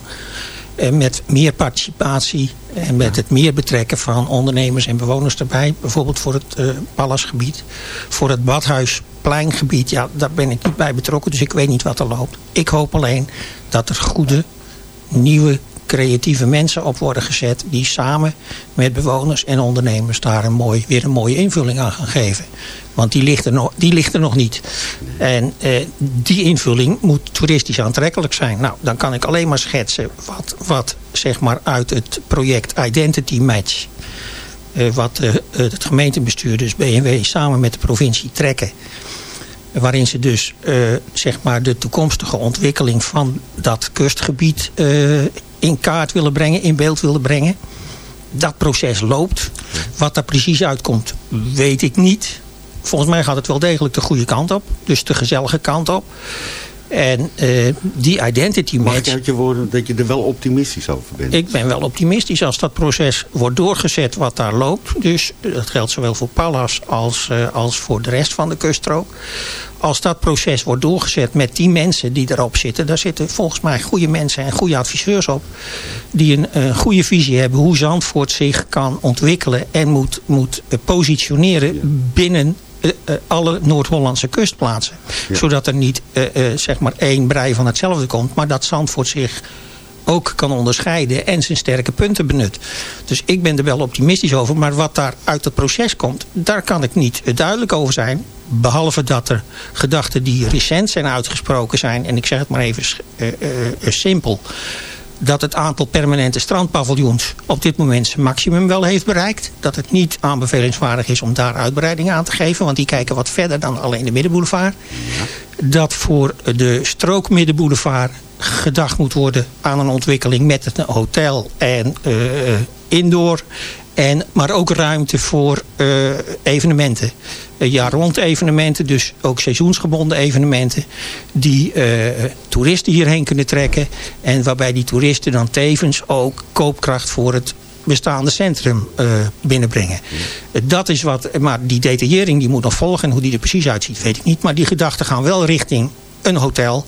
Speaker 9: eh, met meer participatie en met het meer betrekken van ondernemers en bewoners erbij. Bijvoorbeeld voor het eh Pallasgebied, voor het Badhuispleingebied. Ja, daar ben ik niet bij betrokken, dus ik weet niet wat er loopt. Ik hoop alleen dat er goede, nieuwe, creatieve mensen op worden gezet... die samen met bewoners en ondernemers daar een mooi, weer een mooie invulling aan gaan geven. Want die ligt er nog, die ligt er nog niet. En eh, die invulling moet toeristisch aantrekkelijk zijn. Nou, dan kan ik alleen maar schetsen wat, wat zeg maar uit het project Identity Match... eh, wat eh, het gemeentebestuur, dus BMW, samen met de provincie trekken... waarin ze dus eh, zeg maar de toekomstige ontwikkeling van dat kustgebied... eh, in kaart willen brengen, in beeld willen brengen. Dat proces loopt. Wat daar precies uitkomt, weet ik niet. Volgens mij gaat het wel degelijk de goede kant op. Dus de gezellige kant op. En eh, die identity
Speaker 6: Mag
Speaker 9: match...
Speaker 6: ik uit je woorden dat je er wel optimistisch over bent?
Speaker 9: Ik ben wel optimistisch als dat proces wordt doorgezet wat daar loopt. Dus dat geldt zowel voor Pallas als, eh, als voor de rest van de kuststrook. Als dat proces wordt doorgezet met die mensen die erop zitten... daar zitten volgens mij goede mensen en goede adviseurs op... die een, een goede visie hebben hoe Zandvoort zich kan ontwikkelen... en moet, moet eh, positioneren binnen eh, eh, alle Noord-Hollandse kustplaatsen.
Speaker 6: Ja.
Speaker 9: Zodat er niet eh, eh, zeg maar één brei van hetzelfde komt... maar dat Zandvoort zich ook kan onderscheiden en zijn sterke punten benut. Dus ik ben er wel optimistisch over. Maar wat daar uit het proces komt, daar kan ik niet eh, duidelijk over zijn. Behalve dat er gedachten die recent zijn uitgesproken zijn. En ik zeg het maar even eh, eh, eh, simpel. Dat het aantal permanente strandpaviljoens op dit moment zijn maximum wel heeft bereikt. Dat het niet aanbevelingswaardig is om daar uitbreiding aan te geven. Want die kijken wat verder dan alleen de middenboulevard. Dat voor de strook middenboulevard gedacht moet worden aan een ontwikkeling met een hotel en eh, indoor. En, maar ook ruimte voor eh, evenementen. Uh, jaar rond evenementen, dus ook seizoensgebonden evenementen. Die eh, toeristen hierheen kunnen trekken. En waarbij die toeristen dan tevens ook koopkracht voor het bestaande centrum eh, binnenbrengen. Eh, Dat is wat, maar die detaillering die moet nog volgen. En hoe die er precies uitziet weet ik niet. Maar die gedachten gaan wel richting een hotel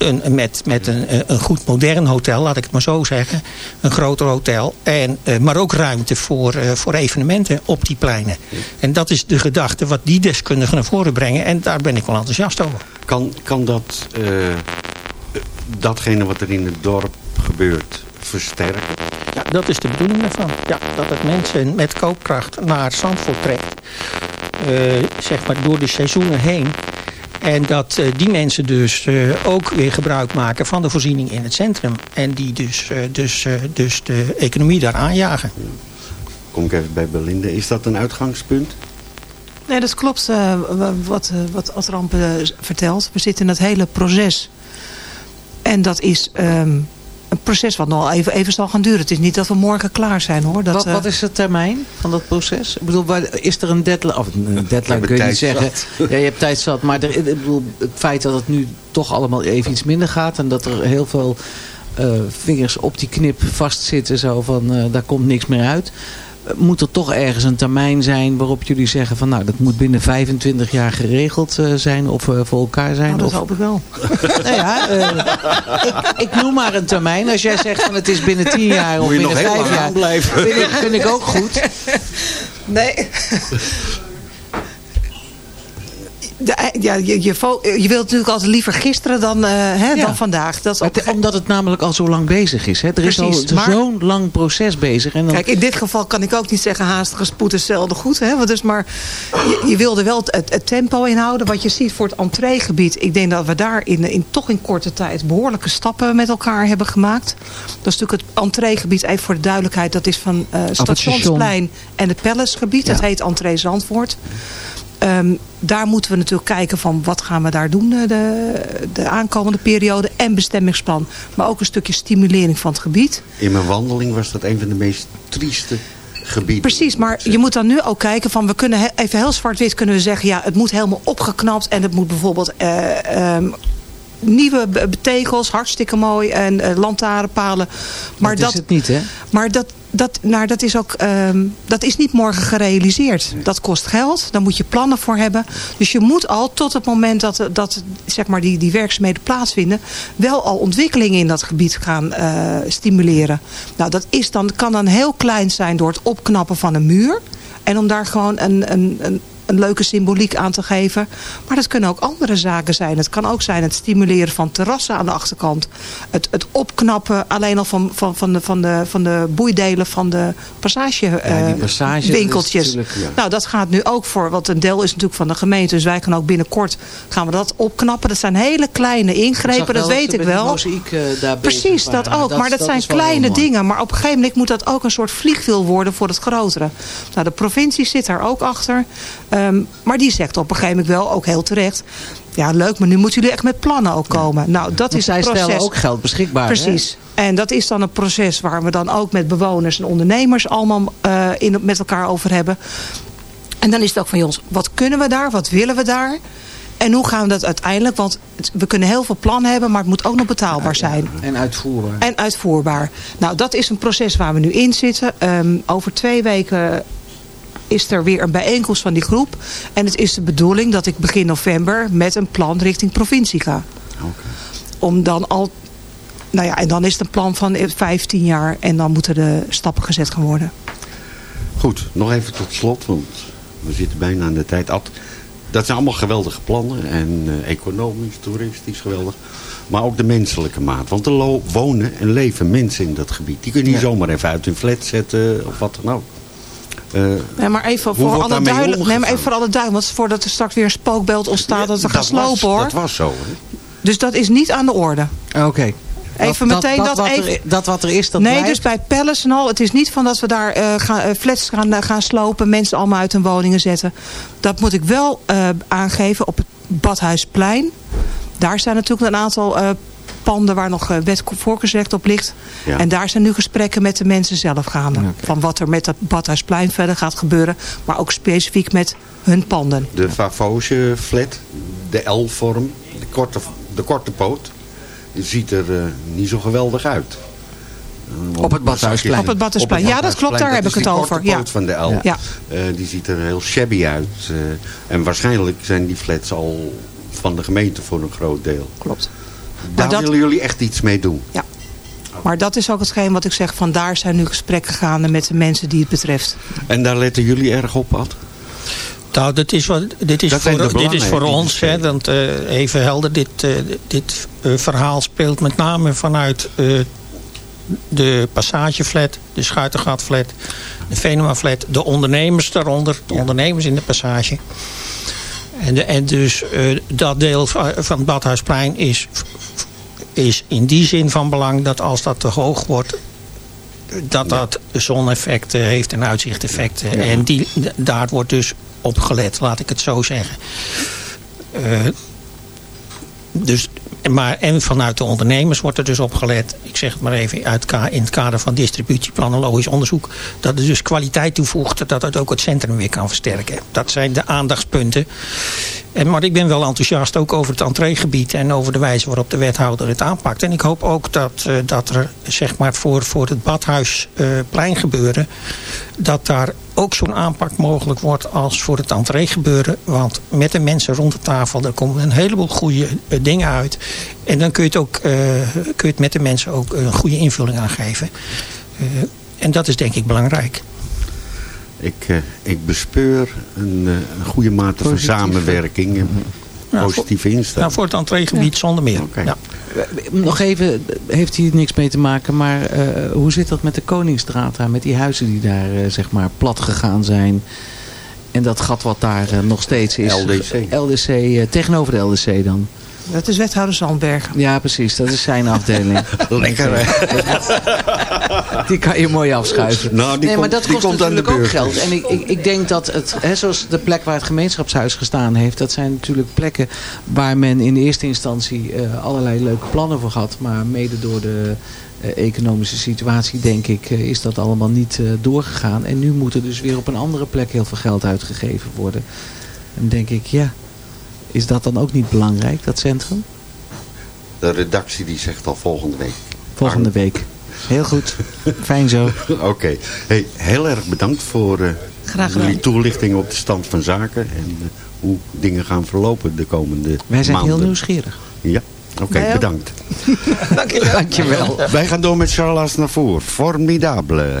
Speaker 9: een, met, met een, een goed modern hotel, laat ik het maar zo zeggen. Een groter hotel. En, eh, maar ook ruimte voor, eh, voor evenementen op die pleinen. En dat is de gedachte wat die deskundigen naar voren brengen. En daar ben ik wel enthousiast over.
Speaker 6: Kan, kan dat eh, datgene wat er in het dorp gebeurt versterken?
Speaker 9: Ja, dat is de bedoeling daarvan. Ja, dat het mensen met koopkracht naar Zandvoort trekt. Eh, zeg maar door de seizoenen heen. En dat eh, die mensen dus eh, ook weer gebruik maken van de voorziening in het centrum. En die dus, eh, dus, eh, dus de economie daar aanjagen.
Speaker 6: Kom ik even bij Belinde. Is dat een uitgangspunt?
Speaker 7: Nee, dat klopt eh, wat, wat Adramp vertelt. We zitten in het hele proces. En dat is ehm, een proces wat nog even, even zal gaan duren. Het is niet dat we morgen klaar zijn hoor. Dat,
Speaker 8: wat,
Speaker 7: eh,
Speaker 8: wat is de termijn van dat proces? Ik bedoel, waar, is er een deadline? Of een deadline kun je niet zeggen. Ja, je hebt tijd zat. Maar er, ik bedoel, het feit dat het nu toch allemaal even iets minder gaat. En dat er heel veel eh, vingers op die knip vastzitten. Zo van, eh, daar komt niks meer uit. Moet er toch ergens een termijn zijn waarop jullie zeggen van nou dat moet binnen 25 jaar geregeld eh, zijn of eh, voor elkaar zijn?
Speaker 7: nou, dat
Speaker 8: of,
Speaker 7: hoop ik wel.
Speaker 8: nou ja, eh, ik, ik noem maar een termijn. Als jij zegt van het is binnen 10 jaar of
Speaker 6: Moet
Speaker 8: binnen
Speaker 6: nog heel
Speaker 8: 5
Speaker 6: lang
Speaker 8: jaar. Vind ik, vind ik ook goed.
Speaker 7: Nee. De, ja, je, je, fo- je wilt natuurlijk altijd liever gisteren dan, eh, hè,
Speaker 8: Ja.
Speaker 7: dan vandaag. Dat is
Speaker 8: Maar
Speaker 7: ook,
Speaker 8: het- omdat het namelijk al zo lang bezig is. Hè? Er is al
Speaker 7: maar-
Speaker 8: zo'n lang proces bezig. En dan,
Speaker 7: Kijk, in dit geval kan ik ook niet zeggen haastige spoed is zelden goed. Hè? Want Dus maar je, je wilde wel het, het tempo inhouden. Wat je ziet voor het entreegebied. Ik denk dat we daar in, in, toch in korte tijd behoorlijke stappen met elkaar hebben gemaakt. Dat is natuurlijk het entreegebied, even voor de duidelijkheid. Dat is van eh. Stationsplein en het Palacegebied. Dat heet Entree Zandvoort. Ehm, daar moeten we natuurlijk kijken van wat gaan we daar doen eh, de, de aankomende periode. En bestemmingsplan. Maar ook een stukje stimulering van het gebied.
Speaker 6: In mijn wandeling was dat een van de meest trieste gebieden.
Speaker 7: Precies, maar je moet dan nu ook kijken van we kunnen he- even heel zwart-wit kunnen we zeggen ja het moet helemaal opgeknapt en het moet bijvoorbeeld eh, ehm, nieuwe tegels, hartstikke mooi. En eh, lantaarnpalen. Maar
Speaker 8: dat is het niet, hè?
Speaker 7: Maar dat, dat, nou, dat, is ook, ehm, dat is niet morgen gerealiseerd. Dat kost geld, daar moet je plannen voor hebben. Dus je moet al tot het moment dat, dat zeg maar die, die werkzaamheden plaatsvinden... wel al ontwikkelingen in dat gebied gaan eh, stimuleren. Nou, dat is dan, kan dan heel klein zijn door het opknappen van een muur... En om daar gewoon een, een, een, een leuke symboliek aan te geven. Maar dat kunnen ook andere zaken zijn. Het kan ook zijn het stimuleren van terrassen aan de achterkant. Het, het opknappen alleen al van, van, van, de, van, de, van de boeidelen van de passage,
Speaker 8: Ja, die
Speaker 7: eh,
Speaker 8: ja.
Speaker 7: Nou, dat gaat nu ook voor, want een deel is natuurlijk van de gemeente. Dus wij gaan ook binnenkort gaan we dat opknappen. Dat zijn hele kleine ingrepen, dat weet ik wel.
Speaker 8: Mozaïek, eh,
Speaker 7: Precies, dat
Speaker 8: waren.
Speaker 7: ook. maar dat, zijn kleine dingen. Maar op een gegeven moment moet dat ook een soort vliegwiel worden voor het grotere. Nou, de provincie zit daar ook achter. Ehm, maar die zegt op een gegeven moment wel, ook heel terecht... Ja, leuk, maar nu moeten jullie echt met plannen ook komen. Nou, dat
Speaker 8: Want
Speaker 7: is
Speaker 8: zij
Speaker 7: proces.
Speaker 8: stellen ook geld beschikbaar. hè?
Speaker 7: Precies. En dat is dan een proces waar we dan ook met bewoners en ondernemers allemaal eh, in, met elkaar over hebben. En dan is het ook van, jongens, wat kunnen we daar? Wat willen we daar? En hoe gaan we dat uiteindelijk? Want we kunnen heel veel plannen hebben, maar het moet ook nog betaalbaar zijn.
Speaker 8: En uitvoerbaar.
Speaker 7: En uitvoerbaar. Nou, dat is een proces waar we nu in zitten. Ehm, over twee weken is er weer een bijeenkomst van die groep. En het is de bedoeling dat ik begin november met een plan richting provincie ga. Om dan al... Nou ja, en dan is het een plan van 15 jaar. En dan moeten de stappen gezet gaan worden.
Speaker 6: Goed, nog even tot slot, want we zitten bijna aan de tijd. Ad, dat zijn allemaal geweldige plannen. En eh, economisch, toeristisch geweldig. Maar ook de menselijke maat. Want er wonen en leven mensen in dat gebied. Die kun je niet
Speaker 7: Ja.
Speaker 6: zomaar even uit hun flat zetten of wat dan ook. Eh,
Speaker 7: Nee, maar even voor, alle duidelijk, nee, maar even voor alle duidelijk. Want voordat er straks weer een spookbeeld ontstaat dat we gaan slopen hoor.
Speaker 6: Dat was zo. Hè?
Speaker 7: Dus dat is niet aan de orde.
Speaker 8: Oké.
Speaker 7: Even
Speaker 8: Dat-
Speaker 7: meteen
Speaker 8: dat,
Speaker 7: dat,
Speaker 8: wat
Speaker 7: even...
Speaker 8: Er, dat wat er is, dat
Speaker 7: nee,
Speaker 8: blijft.
Speaker 7: dus bij Palace en al. Het is niet van dat we daar eh, gaan, eh, flats gaan, gaan slopen. Mensen allemaal uit hun woningen zetten. Dat moet ik wel eh, aangeven op het Badhuisplein. Daar zijn natuurlijk een aantal eh, panden waar nog eh, wet voorkeursrecht op ligt.
Speaker 6: Ja.
Speaker 7: En daar zijn nu gesprekken met de mensen zelf gaande. Van wat er met dat Badhuisplein verder gaat gebeuren. Maar ook specifiek met hun panden.
Speaker 6: De Favosje flat, de L-vorm, de korte, de korte poot, die ziet er eh, niet zo geweldig uit. Eh,
Speaker 8: Op het Badhuisplein.
Speaker 7: Op het Badhuisplein. Ja, dat klopt, daar heb ik het over. Ja.
Speaker 6: korte poot van de L.
Speaker 7: Ja.
Speaker 6: Eh, die ziet er heel shabby uit. eh, en waarschijnlijk zijn die flats al van de gemeente voor een groot deel.
Speaker 7: Klopt.
Speaker 6: Daar
Speaker 7: dat-
Speaker 6: willen jullie echt iets mee doen.
Speaker 7: Ja. Maar dat is ook hetgeen wat ik zeg. Van daar zijn nu gesprekken gaande met de mensen die het betreft.
Speaker 6: En daar letten jullie erg op, Ad?
Speaker 9: Nou, dit is, wat, dit is,
Speaker 6: Dat zijn de
Speaker 9: voor, dit is voor ons, hè, want eh, even helder, dit, eh, dit eh, verhaal speelt met name vanuit eh, de Passageflat, de Schuitengatflat, de Venemaflat, de ondernemers daaronder, de ondernemers in de Passage. En, de, en dus eh, dat deel van van het Badhuisplein is, is in die zin van belang dat als dat te hoog wordt, dat dat zonneffecten heeft en uitzichteffecten. En die, daar wordt dus op gelet, laat ik het zo zeggen. Eh, dus, maar, en vanuit de ondernemers wordt er dus op gelet, ik zeg het maar even uit, in het kader van distributieplan en logisch onderzoek, dat het dus kwaliteit toevoegt, dat het ook het centrum weer kan versterken. Dat zijn de aandachtspunten. En, maar ik ben wel enthousiast ook over het entreegebied en over de wijze waarop de wethouder het aanpakt. En ik hoop ook dat, eh, dat er zeg maar voor, voor het badhuisplein gebeuren, dat daar ook zo'n aanpak mogelijk wordt als voor het entreegebeuren. Want met de mensen rond de tafel, er komen een heleboel goede eh, dingen uit. En dan kun je het, ook, eh, kun je het met de mensen ook een goede invulling aan geven. Eh, en dat is denk ik belangrijk.
Speaker 6: Ik, eh, ik bespeur een, eh, een goede mate van
Speaker 8: Positief,
Speaker 6: samenwerking en
Speaker 9: Nou,
Speaker 6: positieve instelling.
Speaker 9: Nou, voor het entreegebied zonder meer. Ja.
Speaker 8: Nog even, heeft hier niks mee te maken, maar eh, hoe zit dat met de Koningsstraat daar? Met die huizen die daar eh, zeg maar plat gegaan zijn. En dat gat wat daar eh, nog steeds is.
Speaker 6: LDC.
Speaker 8: LDC, eh, tegenover de LDC dan.
Speaker 7: Dat is wethouder Zandberg.
Speaker 8: Ja, precies. Dat is zijn afdeling.
Speaker 6: Lekker,
Speaker 8: Die kan je mooi afschuiven.
Speaker 6: Nou, die
Speaker 8: nee, maar
Speaker 6: komt-
Speaker 8: dat
Speaker 6: die
Speaker 8: kost
Speaker 6: komt
Speaker 8: natuurlijk ook geld. En ik, ik, ik denk dat het, hè, zoals de plek waar het gemeenschapshuis gestaan heeft, dat zijn natuurlijk plekken waar men in eerste instantie eh, allerlei leuke plannen voor had. Maar mede door de eh, economische situatie, denk ik, eh, is dat allemaal niet eh, doorgegaan. En nu moet er dus weer op een andere plek heel veel geld uitgegeven worden. En denk ik, ja, is dat dan ook niet belangrijk, dat centrum?
Speaker 6: de redactie die zegt al volgende week.
Speaker 8: Volgende week. Heel goed. Fijn zo.
Speaker 6: Oké. Hey, heel erg bedankt voor eh, jullie toelichting op de stand van zaken. En eh, hoe dingen gaan verlopen de komende
Speaker 8: Wij zijn
Speaker 6: maanden.
Speaker 8: heel nieuwsgierig.
Speaker 6: Ja, oké,
Speaker 8: ook.
Speaker 6: bedankt.
Speaker 8: Dankjewel. Dankjewel.
Speaker 6: Wij gaan door met Charles Navour. Formidable.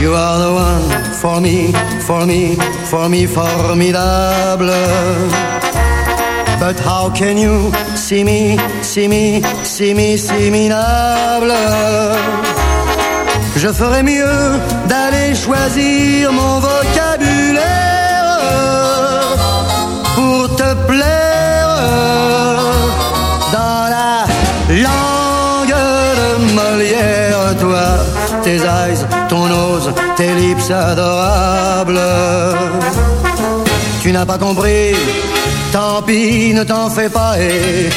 Speaker 10: You are the one for me, for me, for me, formidable. But how can you see me, see me, see me, see me minable Je ferais mieux d'aller choisir mon vocabulaire pour te plaire dans la langue de Molière. Toi, tes eyes, ton tes lips adorables. Tu n'as pas compris, tant pis, ne t'en fais pas. Et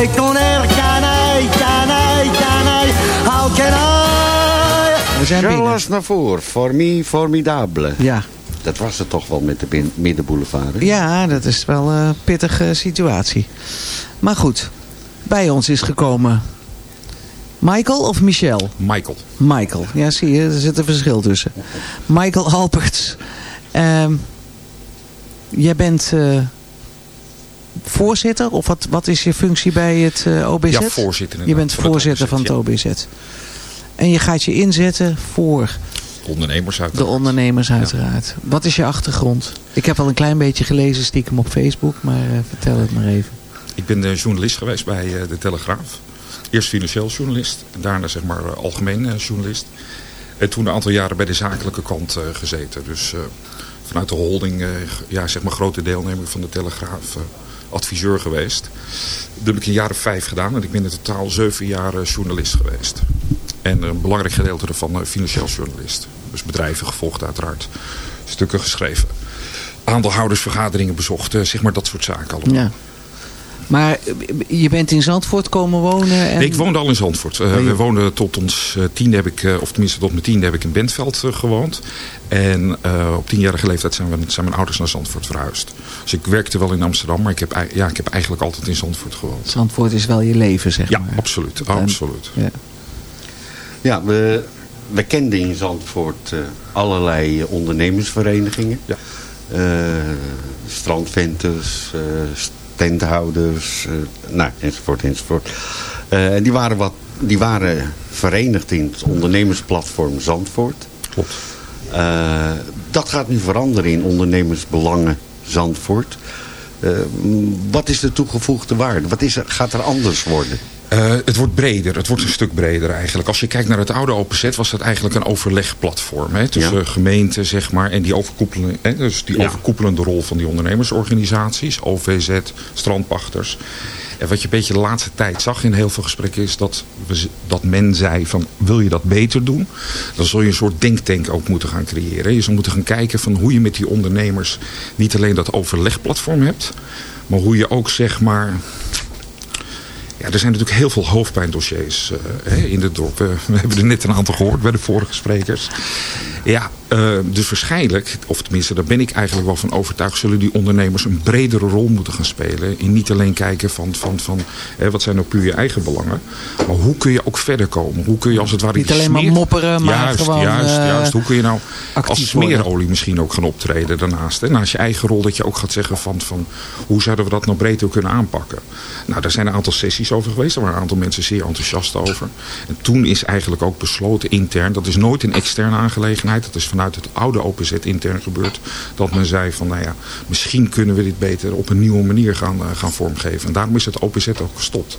Speaker 10: tout avec ton air canaille, canaille, canaille. How can I?
Speaker 6: Charles Navour, For Me Formidable.
Speaker 8: Ja.
Speaker 6: Dat was het toch wel met de middenboulevard. hè?
Speaker 8: Ja, dat is wel een pittige situatie. Maar goed, bij ons is gekomen... Michael of Michel?
Speaker 11: Michael.
Speaker 8: Michael. Ja, zie je, er zit een verschil tussen. Michael Alberts. Ehm, jij bent eh, voorzitter, of wat, wat is je functie bij het eh, OBZ?
Speaker 11: Ja, voorzitter
Speaker 8: Je bent
Speaker 11: van het
Speaker 8: voorzitter
Speaker 11: OBZ,
Speaker 8: van het
Speaker 11: ja.
Speaker 8: OBZ. En je gaat je inzetten voor
Speaker 11: Ondernemers
Speaker 8: de
Speaker 11: uiteraard.
Speaker 8: ondernemers uiteraard. Wat is je achtergrond? Ik heb al een klein beetje gelezen stiekem op Facebook, maar eh, vertel het maar even.
Speaker 11: Ik ben eh, journalist geweest bij eh, de Telegraaf. Eerst financieel journalist. En daarna zeg maar algemeen journalist. En toen een aantal jaren bij de zakelijke kant gezeten. Dus vanuit de holding, ja, zeg maar grote deelnemer van de Telegraaf, adviseur geweest. Dat heb ik een jaar of vijf gedaan. En ik ben in totaal zeven jaar eh, journalist geweest. En een belangrijk gedeelte ervan eh, financieel journalist. Dus bedrijven gevolgd uiteraard. Stukken geschreven. Aandeelhoudersvergaderingen bezocht. eh, zeg maar dat soort zaken allemaal.
Speaker 8: Ja. Maar eh, je bent in Zandvoort komen wonen? En...
Speaker 11: Nee, ik woonde al in Zandvoort. Eh,
Speaker 8: Oh, je-
Speaker 11: We woonden tot ons eh, tiende heb ik, of tenminste tot mijn tiende heb ik in Bentveld gewoond. En eh, op tienjarige leeftijd zijn, we, zijn mijn ouders naar Zandvoort verhuisd. Dus ik werkte wel in Amsterdam, maar ik heb, ja, ik heb eigenlijk altijd in Zandvoort gewoond.
Speaker 8: Zandvoort is wel je leven, zeg
Speaker 11: Ja,
Speaker 8: maar.
Speaker 11: absoluut.
Speaker 8: En-
Speaker 11: absoluut.
Speaker 8: Ja.
Speaker 6: Ja, we, we kenden in Zandvoort eh, allerlei ondernemersverenigingen.
Speaker 11: Ja.
Speaker 6: Eh, strandventers, standhouders, eh, nou, enzovoort, enzovoort. Eh, en die waren, wat, die waren verenigd in het ondernemersplatform Zandvoort.
Speaker 11: Klopt.
Speaker 6: Eh, dat gaat nu veranderen in ondernemersbelangen Zandvoort. Wat is de toegevoegde waarde? Wat is er, gaat er anders worden?
Speaker 11: Eh, het wordt breder, het wordt een stuk breder eigenlijk. Als je kijkt naar het oude OPZ was dat eigenlijk een overlegplatform. Hè, tussen
Speaker 6: Ja.
Speaker 11: gemeenten zeg maar, en die, overkoepelende, hè, dus die
Speaker 6: Ja.
Speaker 11: overkoepelende rol van die ondernemersorganisaties. OVZ, strandpachters. En wat je een beetje de laatste tijd zag in heel veel gesprekken is dat, we, dat men zei van wil je dat beter doen? Dan zul je een soort denktank ook moeten gaan creëren. Je zal moeten gaan kijken van hoe je met die ondernemers niet alleen dat overlegplatform hebt. Maar hoe je ook zeg maar ja, er zijn natuurlijk heel veel hoofdpijndossiers eh, in het dorp. We hebben er net een aantal gehoord bij de vorige sprekers. Ja, eh, dus waarschijnlijk, of tenminste daar ben ik eigenlijk wel van overtuigd... zullen die ondernemers een bredere rol moeten gaan spelen. In niet alleen kijken van, van, van hè, wat zijn nou puur je eigen belangen. Maar hoe kun je ook verder komen? Hoe kun je als het ware...
Speaker 8: Niet alleen maar mopperen, maar
Speaker 11: juist,
Speaker 8: gewoon,
Speaker 11: Juist,
Speaker 8: eh,
Speaker 11: juist. Hoe kun je nou als
Speaker 8: worden.
Speaker 11: smeerolie misschien ook gaan optreden daarnaast? En naast je eigen rol dat je ook gaat zeggen van... van hoe zouden we dat nou breed ook kunnen aanpakken? Nou, daar zijn een aantal sessies over geweest. Daar waren een aantal mensen zeer enthousiast over. En toen is eigenlijk ook besloten intern... dat is nooit een externe aangelegenheid. Dat is vanuit het oude OPZ intern gebeurd. Dat men zei van, nou ja, misschien kunnen we dit beter op een nieuwe manier gaan, eh, gaan vormgeven. En daarom is het OPZ ook gestopt.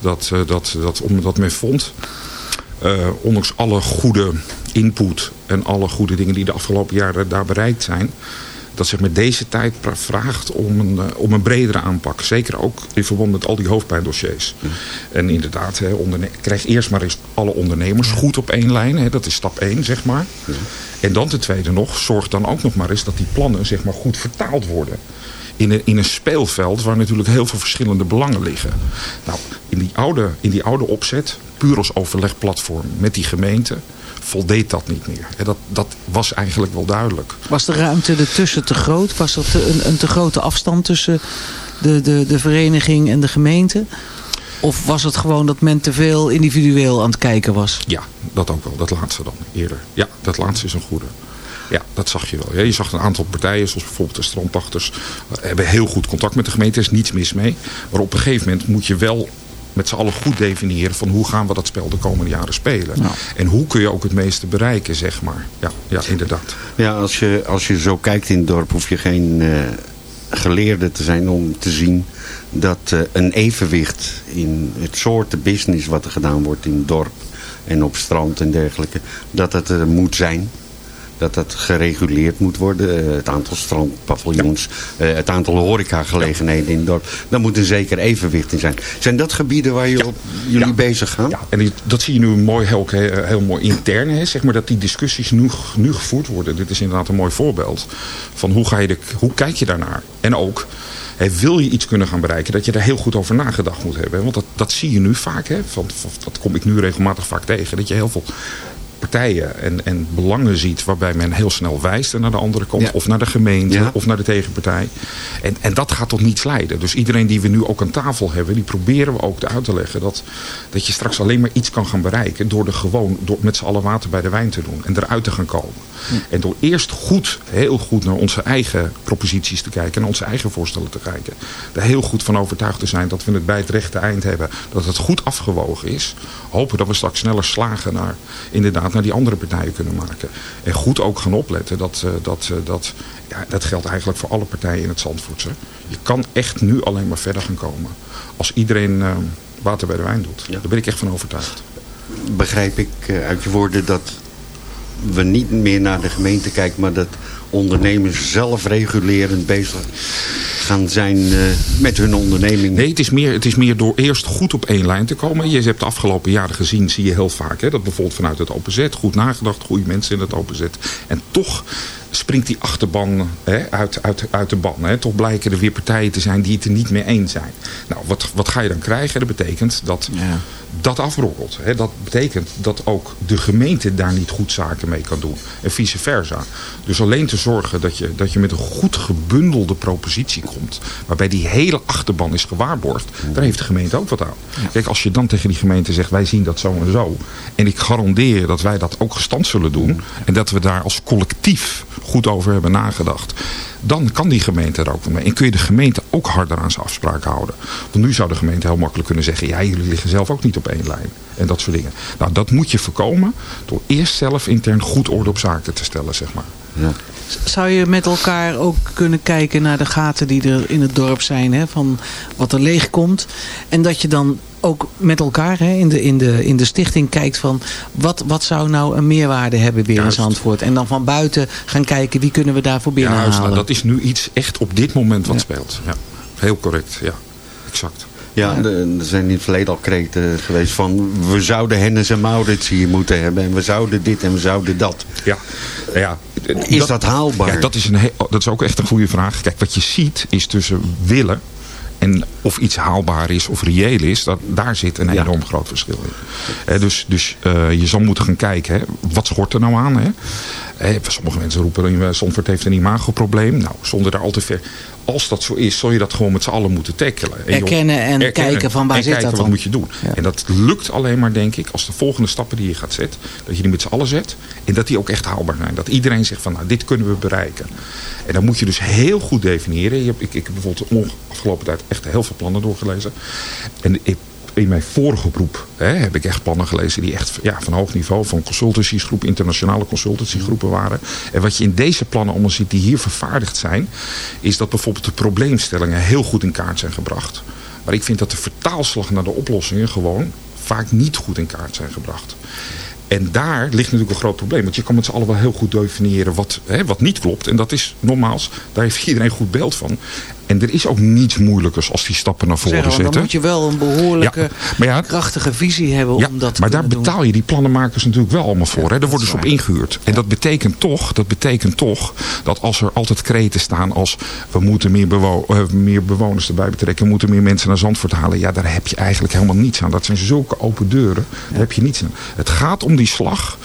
Speaker 11: Dat, eh, dat, dat, omdat men vond, eh, ondanks alle goede input en alle goede dingen die de afgelopen jaren daar bereikt zijn... dat zeg maar, deze tijd vraagt om een, eh, om een bredere aanpak. Zeker ook in verband met al die hoofdpijndossiers. En inderdaad, hè, krijg eerst maar eens alle ondernemers goed op één lijn. Hè, dat is stap één, zeg maar. En dan ten tweede nog, zorg dan ook nog maar eens dat die plannen zeg maar, goed vertaald worden. In een, in een speelveld waar natuurlijk heel veel verschillende belangen liggen. Nou, in die oude, in die oude opzet, puur als overlegplatform met die gemeente, voldeed dat niet meer. En dat, dat was eigenlijk wel duidelijk.
Speaker 8: Was de ruimte ertussen te groot? Was er te, een, een te grote afstand tussen de, de, de vereniging en de gemeente? Of was het gewoon dat men te veel individueel aan het kijken was?
Speaker 11: Ja, dat ook wel. Dat laatste dan eerder. Ja, dat laatste is een goede. Ja, dat zag je wel. Ja, je zag een aantal partijen, zoals bijvoorbeeld de strandpachters, eh, hebben heel goed contact met de gemeente. Er is niets mis mee. Maar op een gegeven moment moet je wel met z'n allen goed definiëren van hoe gaan we dat spel de komende jaren spelen. En hoe kun je ook het meeste bereiken, zeg maar. Ja, ja inderdaad.
Speaker 6: Ja, als je, als je zo kijkt in het dorp hoef je geen eh, geleerde te zijn om te zien dat eh, een evenwicht in het soorten business wat er gedaan wordt in het dorp en op strand en dergelijke, dat het er moet zijn. Dat dat gereguleerd moet worden. Eh, het aantal strandpaviljoens, eh, het aantal horecagelegenheden in het dorp. Daar moet een zeker evenwicht in zijn. Zijn dat gebieden waar je op, jullie bezig gaan?
Speaker 11: En die- dat zie je nu mooi, heel, heel, mooi intern. Hè, zeg maar, dat die discussies nu, nu gevoerd worden. Dit is inderdaad een mooi voorbeeld. Van hoe, ga je de, hoe kijk je daarnaar? En ook, wil je iets kunnen gaan bereiken... dat je daar heel goed over nagedacht moet hebben. Want dat, dat zie je nu vaak. Hè, van, van- dat kom ik nu regelmatig vaak tegen. Dat je heel veel partijen en, en belangen ziet... waarbij men heel snel wijst naar de andere kant. Of naar de gemeente, of naar de tegenpartij. En, en dat gaat tot niets leiden. Dus iedereen die we nu ook aan tafel hebben... die proberen we ook uit te leggen... dat, dat je straks alleen maar iets kan gaan bereiken... door er gewoon door met z'n allen water bij de wijn te doen. En eruit te gaan komen. En door eerst goed, heel goed naar onze eigen proposities te kijken... en onze eigen voorstellen te kijken. Er heel goed van overtuigd te zijn dat we het bij het rechte eind hebben. Dat het goed afgewogen is. Hopen dat we straks sneller slagen naar, inderdaad, naar die andere partijen kunnen maken. En goed ook gaan opletten. Dat, eh, dat, eh, dat, ja, dat geldt eigenlijk voor alle partijen in het Zandvoortse. Je kan echt nu alleen maar verder gaan komen. Als iedereen eh, water bij de wijn doet. Daar ben ik echt van overtuigd.
Speaker 6: begrijp ik uit je woorden dat we niet meer naar de gemeente kijken, maar dat ondernemers zelf regulerend bezig gaan zijn eh, met hun onderneming.
Speaker 11: Nee, het is, meer, het is meer door eerst goed op één lijn te komen. Je hebt de afgelopen jaren gezien, zie je heel vaak... Hè, dat bijvoorbeeld vanuit het OPZ, goed nagedacht, goede mensen in het OPZ... en toch springt die achterban hè, uit, uit, uit de ban. Hè. Toch blijken er weer partijen te zijn die het er niet mee eens zijn. Nou, wat, wat ga je dan krijgen? Dat betekent dat dat afrokkelt. Hè. Dat betekent dat ook de gemeente daar niet goed zaken mee kan doen. En vice versa. Dus alleen te zorgen dat je, dat je met een goed gebundelde propositie komt... waarbij die hele achterban is gewaarborgd... daar heeft de gemeente ook wat aan. Kijk, als je dan tegen die gemeente zegt... wij zien dat zo en zo... en ik garandeer dat wij dat ook gestand zullen doen... en dat we daar als collectief goed over hebben nagedacht... dan kan die gemeente er ook mee. En kun je de gemeente ook harder aan zijn afspraken houden. Want nu zou de gemeente heel makkelijk kunnen zeggen... ja, jullie liggen zelf ook niet op één lijn. En dat soort dingen. Nou, dat moet je voorkomen... door eerst zelf intern goed orde op zaken te stellen, zeg maar.
Speaker 6: Ja.
Speaker 8: Zou je met elkaar ook kunnen kijken naar de gaten die er in het dorp zijn, hè, van wat er leeg komt. En dat je dan ook met elkaar hè, in, de, in, de, in de stichting kijkt van wat, wat zou nou een meerwaarde hebben weer in Zandvoort. En dan van buiten gaan kijken wie kunnen we daarvoor
Speaker 11: Juist, nou,
Speaker 8: binnenhalen.
Speaker 11: dat is nu iets echt op dit moment wat speelt. Ja, heel correct, ja. Exact.
Speaker 6: Ja, er zijn in het verleden al kreten geweest van... we zouden Hennis en Maurits hier moeten hebben... en we zouden dit en we zouden dat.
Speaker 11: Ja, ja.
Speaker 6: Is dat haalbaar?
Speaker 11: Ja, dat is, een he- dat is ook echt een goede vraag. Kijk, wat je ziet is tussen willen en of iets haalbaar is of reëel is, dat, daar zit een enorm groot verschil in. Dus dus eh, je zal moeten gaan kijken, hè, wat schort er nou aan? Hè? Sommige mensen roepen, eh, Zandvoort heeft een imagoprobleem. Nou, zonder daar al te ver... Als dat zo is, zul je dat gewoon met z'n allen moeten tackelen. En
Speaker 8: Erkennen en kijken van waar
Speaker 11: en
Speaker 8: zit
Speaker 11: kijken
Speaker 8: dat
Speaker 11: wat
Speaker 8: dan?
Speaker 11: moet je doen. En dat lukt alleen maar, denk ik, als de volgende stappen die je gaat zetten, dat je die met z'n allen zet. En dat die ook echt haalbaar zijn. Dat iedereen zegt van, nou, dit kunnen we bereiken. En dan moet je dus heel goed definiëren. Je hebt, ik, ik heb bijvoorbeeld de afgelopen tijd echt heel veel plannen doorgelezen. En ik, in mijn vorige beroep hè, heb ik echt plannen gelezen die echt ja, van hoog niveau, van consultancygroepen, internationale consultancygroepen waren. En wat je in deze plannen allemaal ziet die hier vervaardigd zijn, is dat bijvoorbeeld de probleemstellingen heel goed in kaart zijn gebracht. Maar ik vind dat de vertaalslag naar de oplossingen gewoon vaak niet goed in kaart zijn gebracht. En daar ligt natuurlijk een groot probleem. Want je kan met z'n allen wel heel goed definiëren wat, hè, wat niet klopt. En dat is nogmaals, daar heeft iedereen goed beeld van. En er is ook niets moeilijkers als die stappen naar voren zetten.
Speaker 8: dan moet je wel een behoorlijke,
Speaker 11: Ja, maar ja,
Speaker 8: krachtige visie hebben
Speaker 11: ja,
Speaker 8: om dat te
Speaker 11: maar daar
Speaker 8: doen.
Speaker 11: betaal je die plannenmakers natuurlijk wel allemaal voor. hè? Daar worden ze op ingehuurd. En dat betekent toch, dat betekent toch dat als er altijd kreten staan als we moeten meer, bewo eh, meer bewoners erbij betrekken, we moeten meer mensen naar Zandvoort halen. Ja, daar heb je eigenlijk helemaal niets aan. Dat zijn zulke open deuren. Daar heb je niets aan. Het gaat om die slag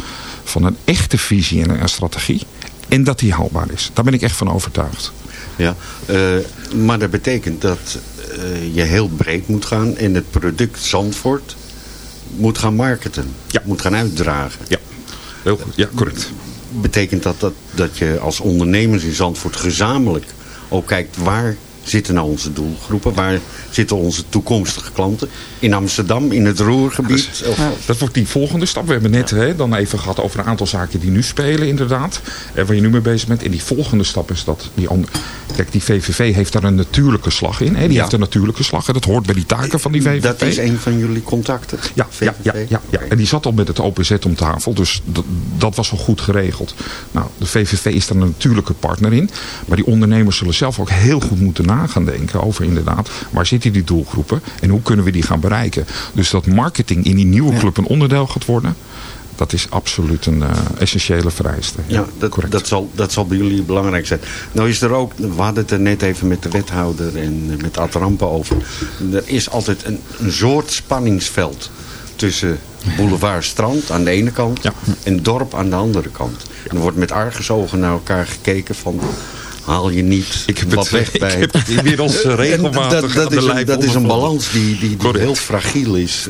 Speaker 11: van een echte visie en een strategie. En dat die haalbaar is. Daar ben ik echt van overtuigd.
Speaker 6: Ja, eh, maar dat betekent dat eh, je heel breed moet gaan en het product Zandvoort moet gaan marketen. Moet gaan uitdragen.
Speaker 11: Ja, heel goed. Ja, correct.
Speaker 6: Betekent dat, dat dat je als ondernemers in Zandvoort gezamenlijk ook kijkt waar zitten nou onze doelgroepen? Waar zitten onze toekomstige klanten? In Amsterdam, in het Roergebied? Of-
Speaker 11: Dat wordt die volgende stap. We hebben net hè, dan even gehad over een aantal zaken die nu spelen inderdaad. En waar je nu mee bezig bent. En die volgende stap is dat die andere... Kijk, die VVV heeft daar een natuurlijke slag in. Hè? Die
Speaker 6: Ja.
Speaker 11: heeft een natuurlijke slag. En dat hoort bij die taken van die VVV.
Speaker 6: Dat is een van jullie contacten?
Speaker 11: Ja, ja, ja, ja, ja. En die zat al met het OPZ om tafel. Dus dat, was al goed geregeld. Nou, de VVV is daar een natuurlijke partner in. Maar die ondernemers zullen zelf ook heel goed moeten na gaan denken over inderdaad. Waar zitten die doelgroepen? En hoe kunnen we die gaan bereiken? Dus dat marketing in die nieuwe club een onderdeel gaat worden. Dat is absoluut een eh, essentiële vereiste.
Speaker 6: Ja, dat, dat, zal, dat zal bij jullie belangrijk zijn. Nou is er ook, we hadden het er net even met de wethouder en eh, met Ad Rampen over. Er is altijd een, een soort spanningsveld tussen boulevard Strand aan de ene kant en dorp aan de andere kant. En er wordt met argusogen naar elkaar gekeken van... Haal je niet
Speaker 11: Ik heb
Speaker 6: wat weg
Speaker 11: ik
Speaker 6: bij...
Speaker 11: heb het inmiddels, regelmatig
Speaker 6: dat, is, een, dat is een balans die, die, die heel fragiel is.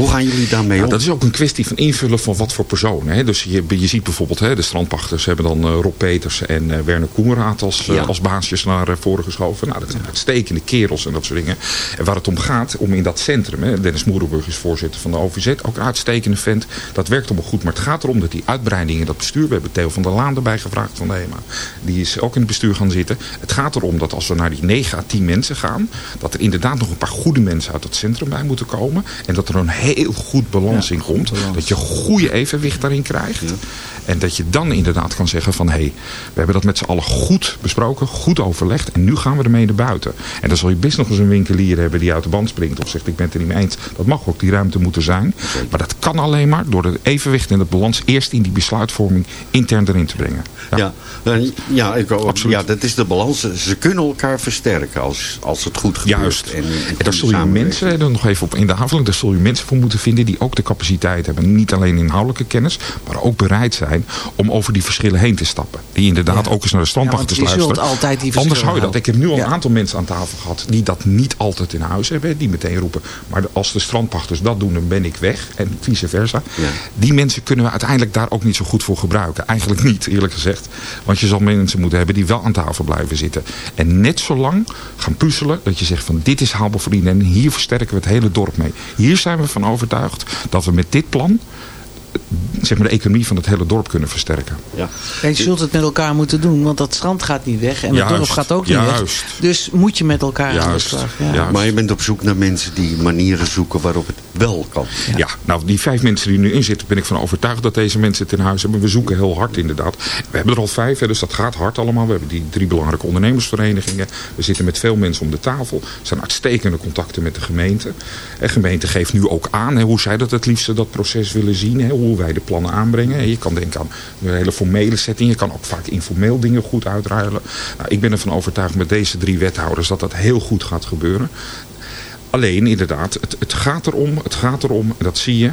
Speaker 6: Hoe gaan jullie daarmee om?
Speaker 11: dat is ook een kwestie van invullen van wat voor personen. Hè. Dus je, je ziet bijvoorbeeld, hè, de strandpachters hebben dan eh, Rob Peters en eh, Werner Koenraad als, eh,
Speaker 6: Ja.
Speaker 11: als baasjes naar voren geschoven. Nou, dat zijn uitstekende kerels en dat soort dingen. En waar het om gaat, om in dat centrum, hè, Dennis Moerenburg is voorzitter van de OVZ, ook een uitstekende vent. Dat werkt allemaal goed, maar het gaat erom dat die uitbreiding in dat bestuur, we hebben Theo van der Laan erbij gevraagd van de HEMA, die is ook in het bestuur gaan zitten. Het gaat erom dat als we naar die 9 à 10 mensen gaan, dat er inderdaad nog een paar goede mensen uit het centrum bij moeten komen. En dat er een heel goed balans in komt. Dat je goede evenwicht daarin krijgt. En dat je dan inderdaad kan zeggen van... hé, hey, we hebben dat met z'n allen goed besproken, goed overlegd... en nu gaan we ermee naar buiten. En dan zal je best nog eens een winkelier hebben die uit de band springt... of zegt ik ben het er niet mee eens. Dat mag ook die ruimte moeten zijn. Maar dat kan alleen maar door het evenwicht en de balans... eerst in die besluitvorming intern erin te brengen.
Speaker 6: Ja, eh, ja, ik, ja, dat is de balans. Ze kunnen elkaar versterken als, als het goed gebeurt.
Speaker 11: Juist.
Speaker 6: En,
Speaker 11: En daar zul je mensen, dan nog even op in de aanvulling, daar zul je mensen voor moeten vinden die ook de capaciteit hebben. Niet alleen inhoudelijke kennis, maar ook bereid zijn om over die verschillen heen te stappen. Die inderdaad ook eens naar de
Speaker 8: je zult
Speaker 11: luisteren.
Speaker 8: altijd die
Speaker 11: Anders hou je dat. Ik heb nu al een aantal mensen aan tafel gehad die dat niet altijd in huis hebben. Die meteen roepen, maar als de strandpachters dat doen, dan ben ik weg. En vice versa. Die mensen kunnen we uiteindelijk daar ook niet zo goed voor gebruiken. Eigenlijk niet, eerlijk gezegd. Want je zal mensen moeten hebben die wel aan tafel blijven zitten. En net zo lang gaan puzzelen dat je zegt van dit is haalbaar voor iedereen. En hier versterken we het hele dorp mee. Hier zijn we van overtuigd dat we met dit plan zeg maar, de economie van het hele dorp kunnen versterken.
Speaker 6: Ja.
Speaker 8: En je zult het met elkaar moeten doen, want dat strand gaat niet weg. En het
Speaker 11: Juist,
Speaker 8: dorp gaat ook niet weg.
Speaker 11: juist.
Speaker 8: Dus moet je met elkaar aan de
Speaker 11: Juist,
Speaker 8: slag. Ja.
Speaker 11: juist.
Speaker 6: Maar je bent op zoek naar mensen die manieren zoeken waarop het wel kan.
Speaker 11: Ja. nou die vijf mensen die nu in zitten, ben ik van overtuigd dat deze mensen het in huis hebben. We zoeken heel hard inderdaad. We hebben er al vijf, hè, dus dat gaat hard allemaal. We hebben die drie belangrijke ondernemersverenigingen. We zitten met veel mensen om de tafel. Er zijn uitstekende contacten met de gemeente. De gemeente geeft nu ook aan hè, hoe zij dat het liefste dat proces willen zien. Hè, hoe wij de plannen aanbrengen. En je kan denken aan een hele formele setting. Je kan ook vaak informeel dingen goed uitruilen. Nou, ik ben ervan overtuigd met deze drie wethouders dat dat heel goed gaat gebeuren. Alleen inderdaad, het, het gaat erom, het gaat erom, dat zie je,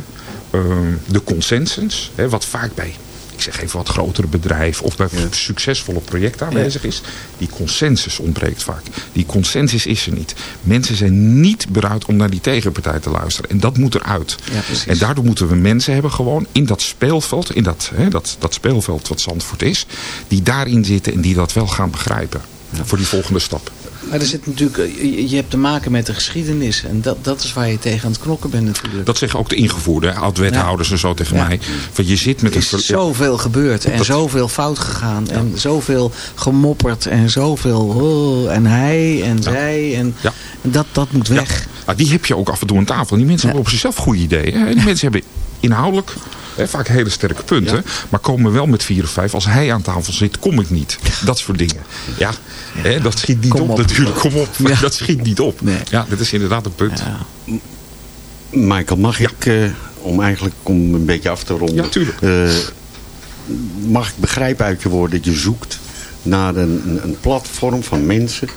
Speaker 11: ehm, de consensus, hè, wat vaak bij, ik zeg even wat grotere bedrijven of bij succesvolle projecten aanwezig is, die consensus ontbreekt vaak. Die consensus is er niet. Mensen zijn niet bereid om naar die tegenpartij te luisteren. En dat moet eruit.
Speaker 8: Ja,
Speaker 11: en daardoor moeten we mensen hebben gewoon in dat speelveld, in dat, hè, dat, dat speelveld wat Zandvoort is, die daarin zitten en die dat wel gaan begrijpen. Voor die volgende stap.
Speaker 8: Maar er zit natuurlijk, eh, je- hebt te maken met de geschiedenis. En dat, dat is waar je tegen aan het knokken bent natuurlijk.
Speaker 11: Dat zeggen ook de ingevoerden, hè, oud-wethouders en zo tegen
Speaker 8: Ja.
Speaker 11: mij. Van je zit met
Speaker 8: Er
Speaker 11: een...
Speaker 8: is zoveel gebeurd en
Speaker 11: Dat-
Speaker 8: zoveel fout gegaan. En zoveel gemopperd en zoveel oh, en hij en zij. En dat, dat moet weg.
Speaker 11: Nou, die heb je ook af en toe aan tafel. Die mensen hebben op zichzelf goede ideeën. Die mensen hebben inhoudelijk vaak hele sterke punten. Maar komen wel met vier of vijf. Als hij aan tafel zit, kom ik niet. Dat soort dingen. Ja, dat schiet niet op,
Speaker 8: op.
Speaker 11: natuurlijk. Kom op. Dat schiet niet op. Ja, dat is inderdaad een punt.
Speaker 6: Michael, mag ik, eh, om eigenlijk om een beetje af te ronden... Eh, mag ik begrijpen uit je woorden dat je zoekt naar een, een- een platform van mensen...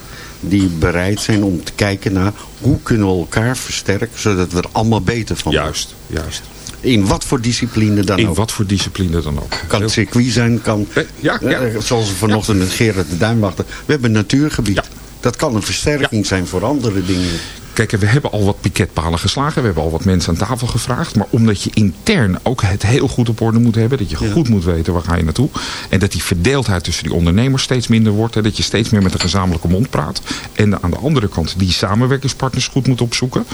Speaker 6: die bereid zijn om te kijken naar hoe kunnen we elkaar versterken... zodat we er allemaal beter van worden.
Speaker 11: Juist, juist.
Speaker 6: In wat voor discipline dan
Speaker 11: In
Speaker 6: ook.
Speaker 11: wat voor discipline dan ook.
Speaker 6: Kan het circuit zijn, kan...
Speaker 11: ja, ja.
Speaker 6: eh, zoals we vanochtend met Gerard de Duinwachter. We hebben een natuurgebied. Dat kan een versterking zijn voor andere dingen.
Speaker 11: Kijk, we hebben al wat piketpalen geslagen. We hebben al wat mensen aan tafel gevraagd. Maar omdat je intern ook het heel goed op orde moet hebben. Dat je goed moet weten waar ga je naartoe. En dat die verdeeldheid tussen die ondernemers steeds minder wordt. En dat je steeds meer met een gezamenlijke mond praat. En aan de andere kant die samenwerkingspartners goed moet opzoeken.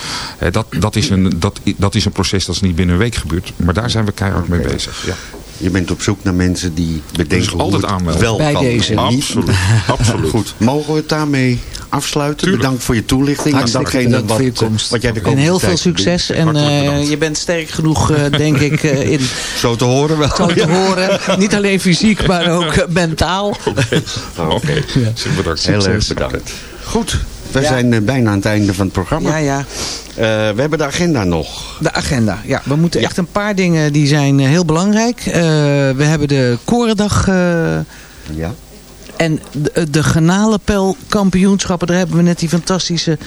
Speaker 11: Dat, dat, is een, dat, dat is een proces dat is niet binnen een week gebeurt. Maar daar zijn we keihard mee bezig. Ja.
Speaker 6: Je bent op zoek naar mensen die bedenken
Speaker 11: Dus altijd
Speaker 6: hoe het wel
Speaker 11: Bij
Speaker 6: kan.
Speaker 11: deze.
Speaker 6: en niet.
Speaker 11: Absoluut, absoluut.
Speaker 6: Goed, mogen we het daarmee afsluiten? Bedankt voor je toelichting.
Speaker 8: Hartstikke
Speaker 6: en datgene wat,
Speaker 8: voor je komst.
Speaker 6: wat jij de
Speaker 8: En heel veel succes.
Speaker 6: doet.
Speaker 8: En eh, je bent sterk genoeg, eh, denk ik, eh, in...
Speaker 6: Zo te horen wel.
Speaker 8: Zo te horen. Niet alleen fysiek, maar ook mentaal.
Speaker 11: Oké, zeer bedankt.
Speaker 6: Heel erg bedankt. Goed, we
Speaker 8: Ja.
Speaker 6: zijn eh, bijna aan het einde van het programma.
Speaker 8: Ja, ja.
Speaker 6: Eh, we hebben de agenda nog.
Speaker 8: De agenda, ja. We moeten echt een paar dingen die zijn eh, heel belangrijk. Eh, we hebben de Korendag... eh,
Speaker 6: ja.
Speaker 8: En de, de Genalenpel kampioenschappen, daar hebben we net die fantastische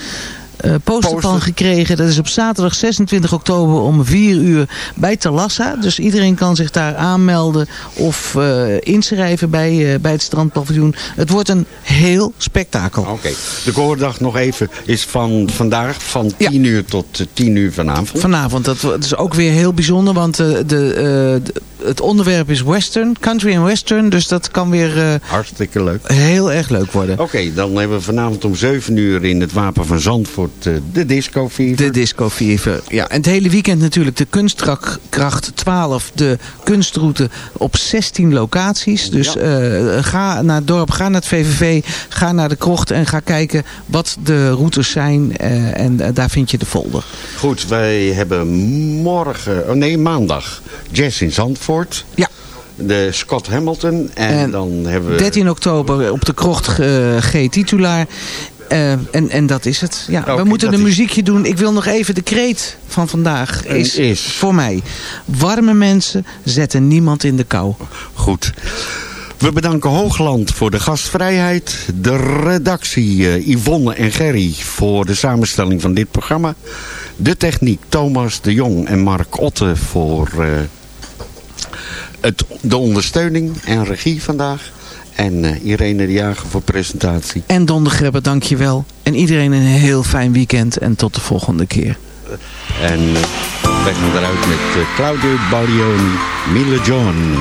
Speaker 8: eh, poster, van gekregen. Dat is op zaterdag 26 oktober om 4 uur bij Talassa. Dus iedereen kan zich daar aanmelden of eh, inschrijven bij, eh, bij het strandpaviljoen. Het wordt een heel spektakel.
Speaker 6: Oké. De koordag nog even is van vandaag van 10 uur tot eh, 10 uur vanavond.
Speaker 8: Vanavond, dat is ook weer heel bijzonder, want de, de- het onderwerp is western, country en western. Dus dat kan weer eh,
Speaker 6: Hartstikke leuk.
Speaker 8: heel erg leuk worden.
Speaker 6: Oké, dan hebben we vanavond om 7 uur in het Wapen van Zandvoort eh, de Disco Fever.
Speaker 8: De Disco Fever. Ja, en het hele weekend natuurlijk de Kunstkracht 12. De kunstroute op 16 locaties. Dus eh, ga naar het dorp, ga naar het VVV, ga naar de krocht en ga kijken wat de routes zijn. en daar vind je de folder.
Speaker 6: Goed, wij hebben morgen, oh nee, maandag, Jazz in Zandvoort.
Speaker 8: Ja.
Speaker 6: De Scott Hamilton. En,
Speaker 8: En
Speaker 6: dan hebben we...
Speaker 8: 13 oktober op de krocht eh, G. Titulaar. Eh, en, en dat is het. Ja, we moeten een
Speaker 6: is-
Speaker 8: muziekje doen. Ik wil nog even de kreet van vandaag. Is,
Speaker 6: is?
Speaker 8: voor mij. Warme mensen zetten niemand in de kou.
Speaker 6: Goed. We bedanken Hoogland voor de gastvrijheid. De redactie eh, Yvonne en Gerry voor de samenstelling van dit programma. De techniek Thomas de Jong en Mark Otte voor het, de ondersteuning en regie vandaag. En eh, Irene de Jager voor presentatie.
Speaker 8: En Dondergrebbe, dankjewel. En iedereen een heel fijn weekend. En tot de volgende keer.
Speaker 6: En wij gaan eruit met eh, Claudio Baglioni, Mille John.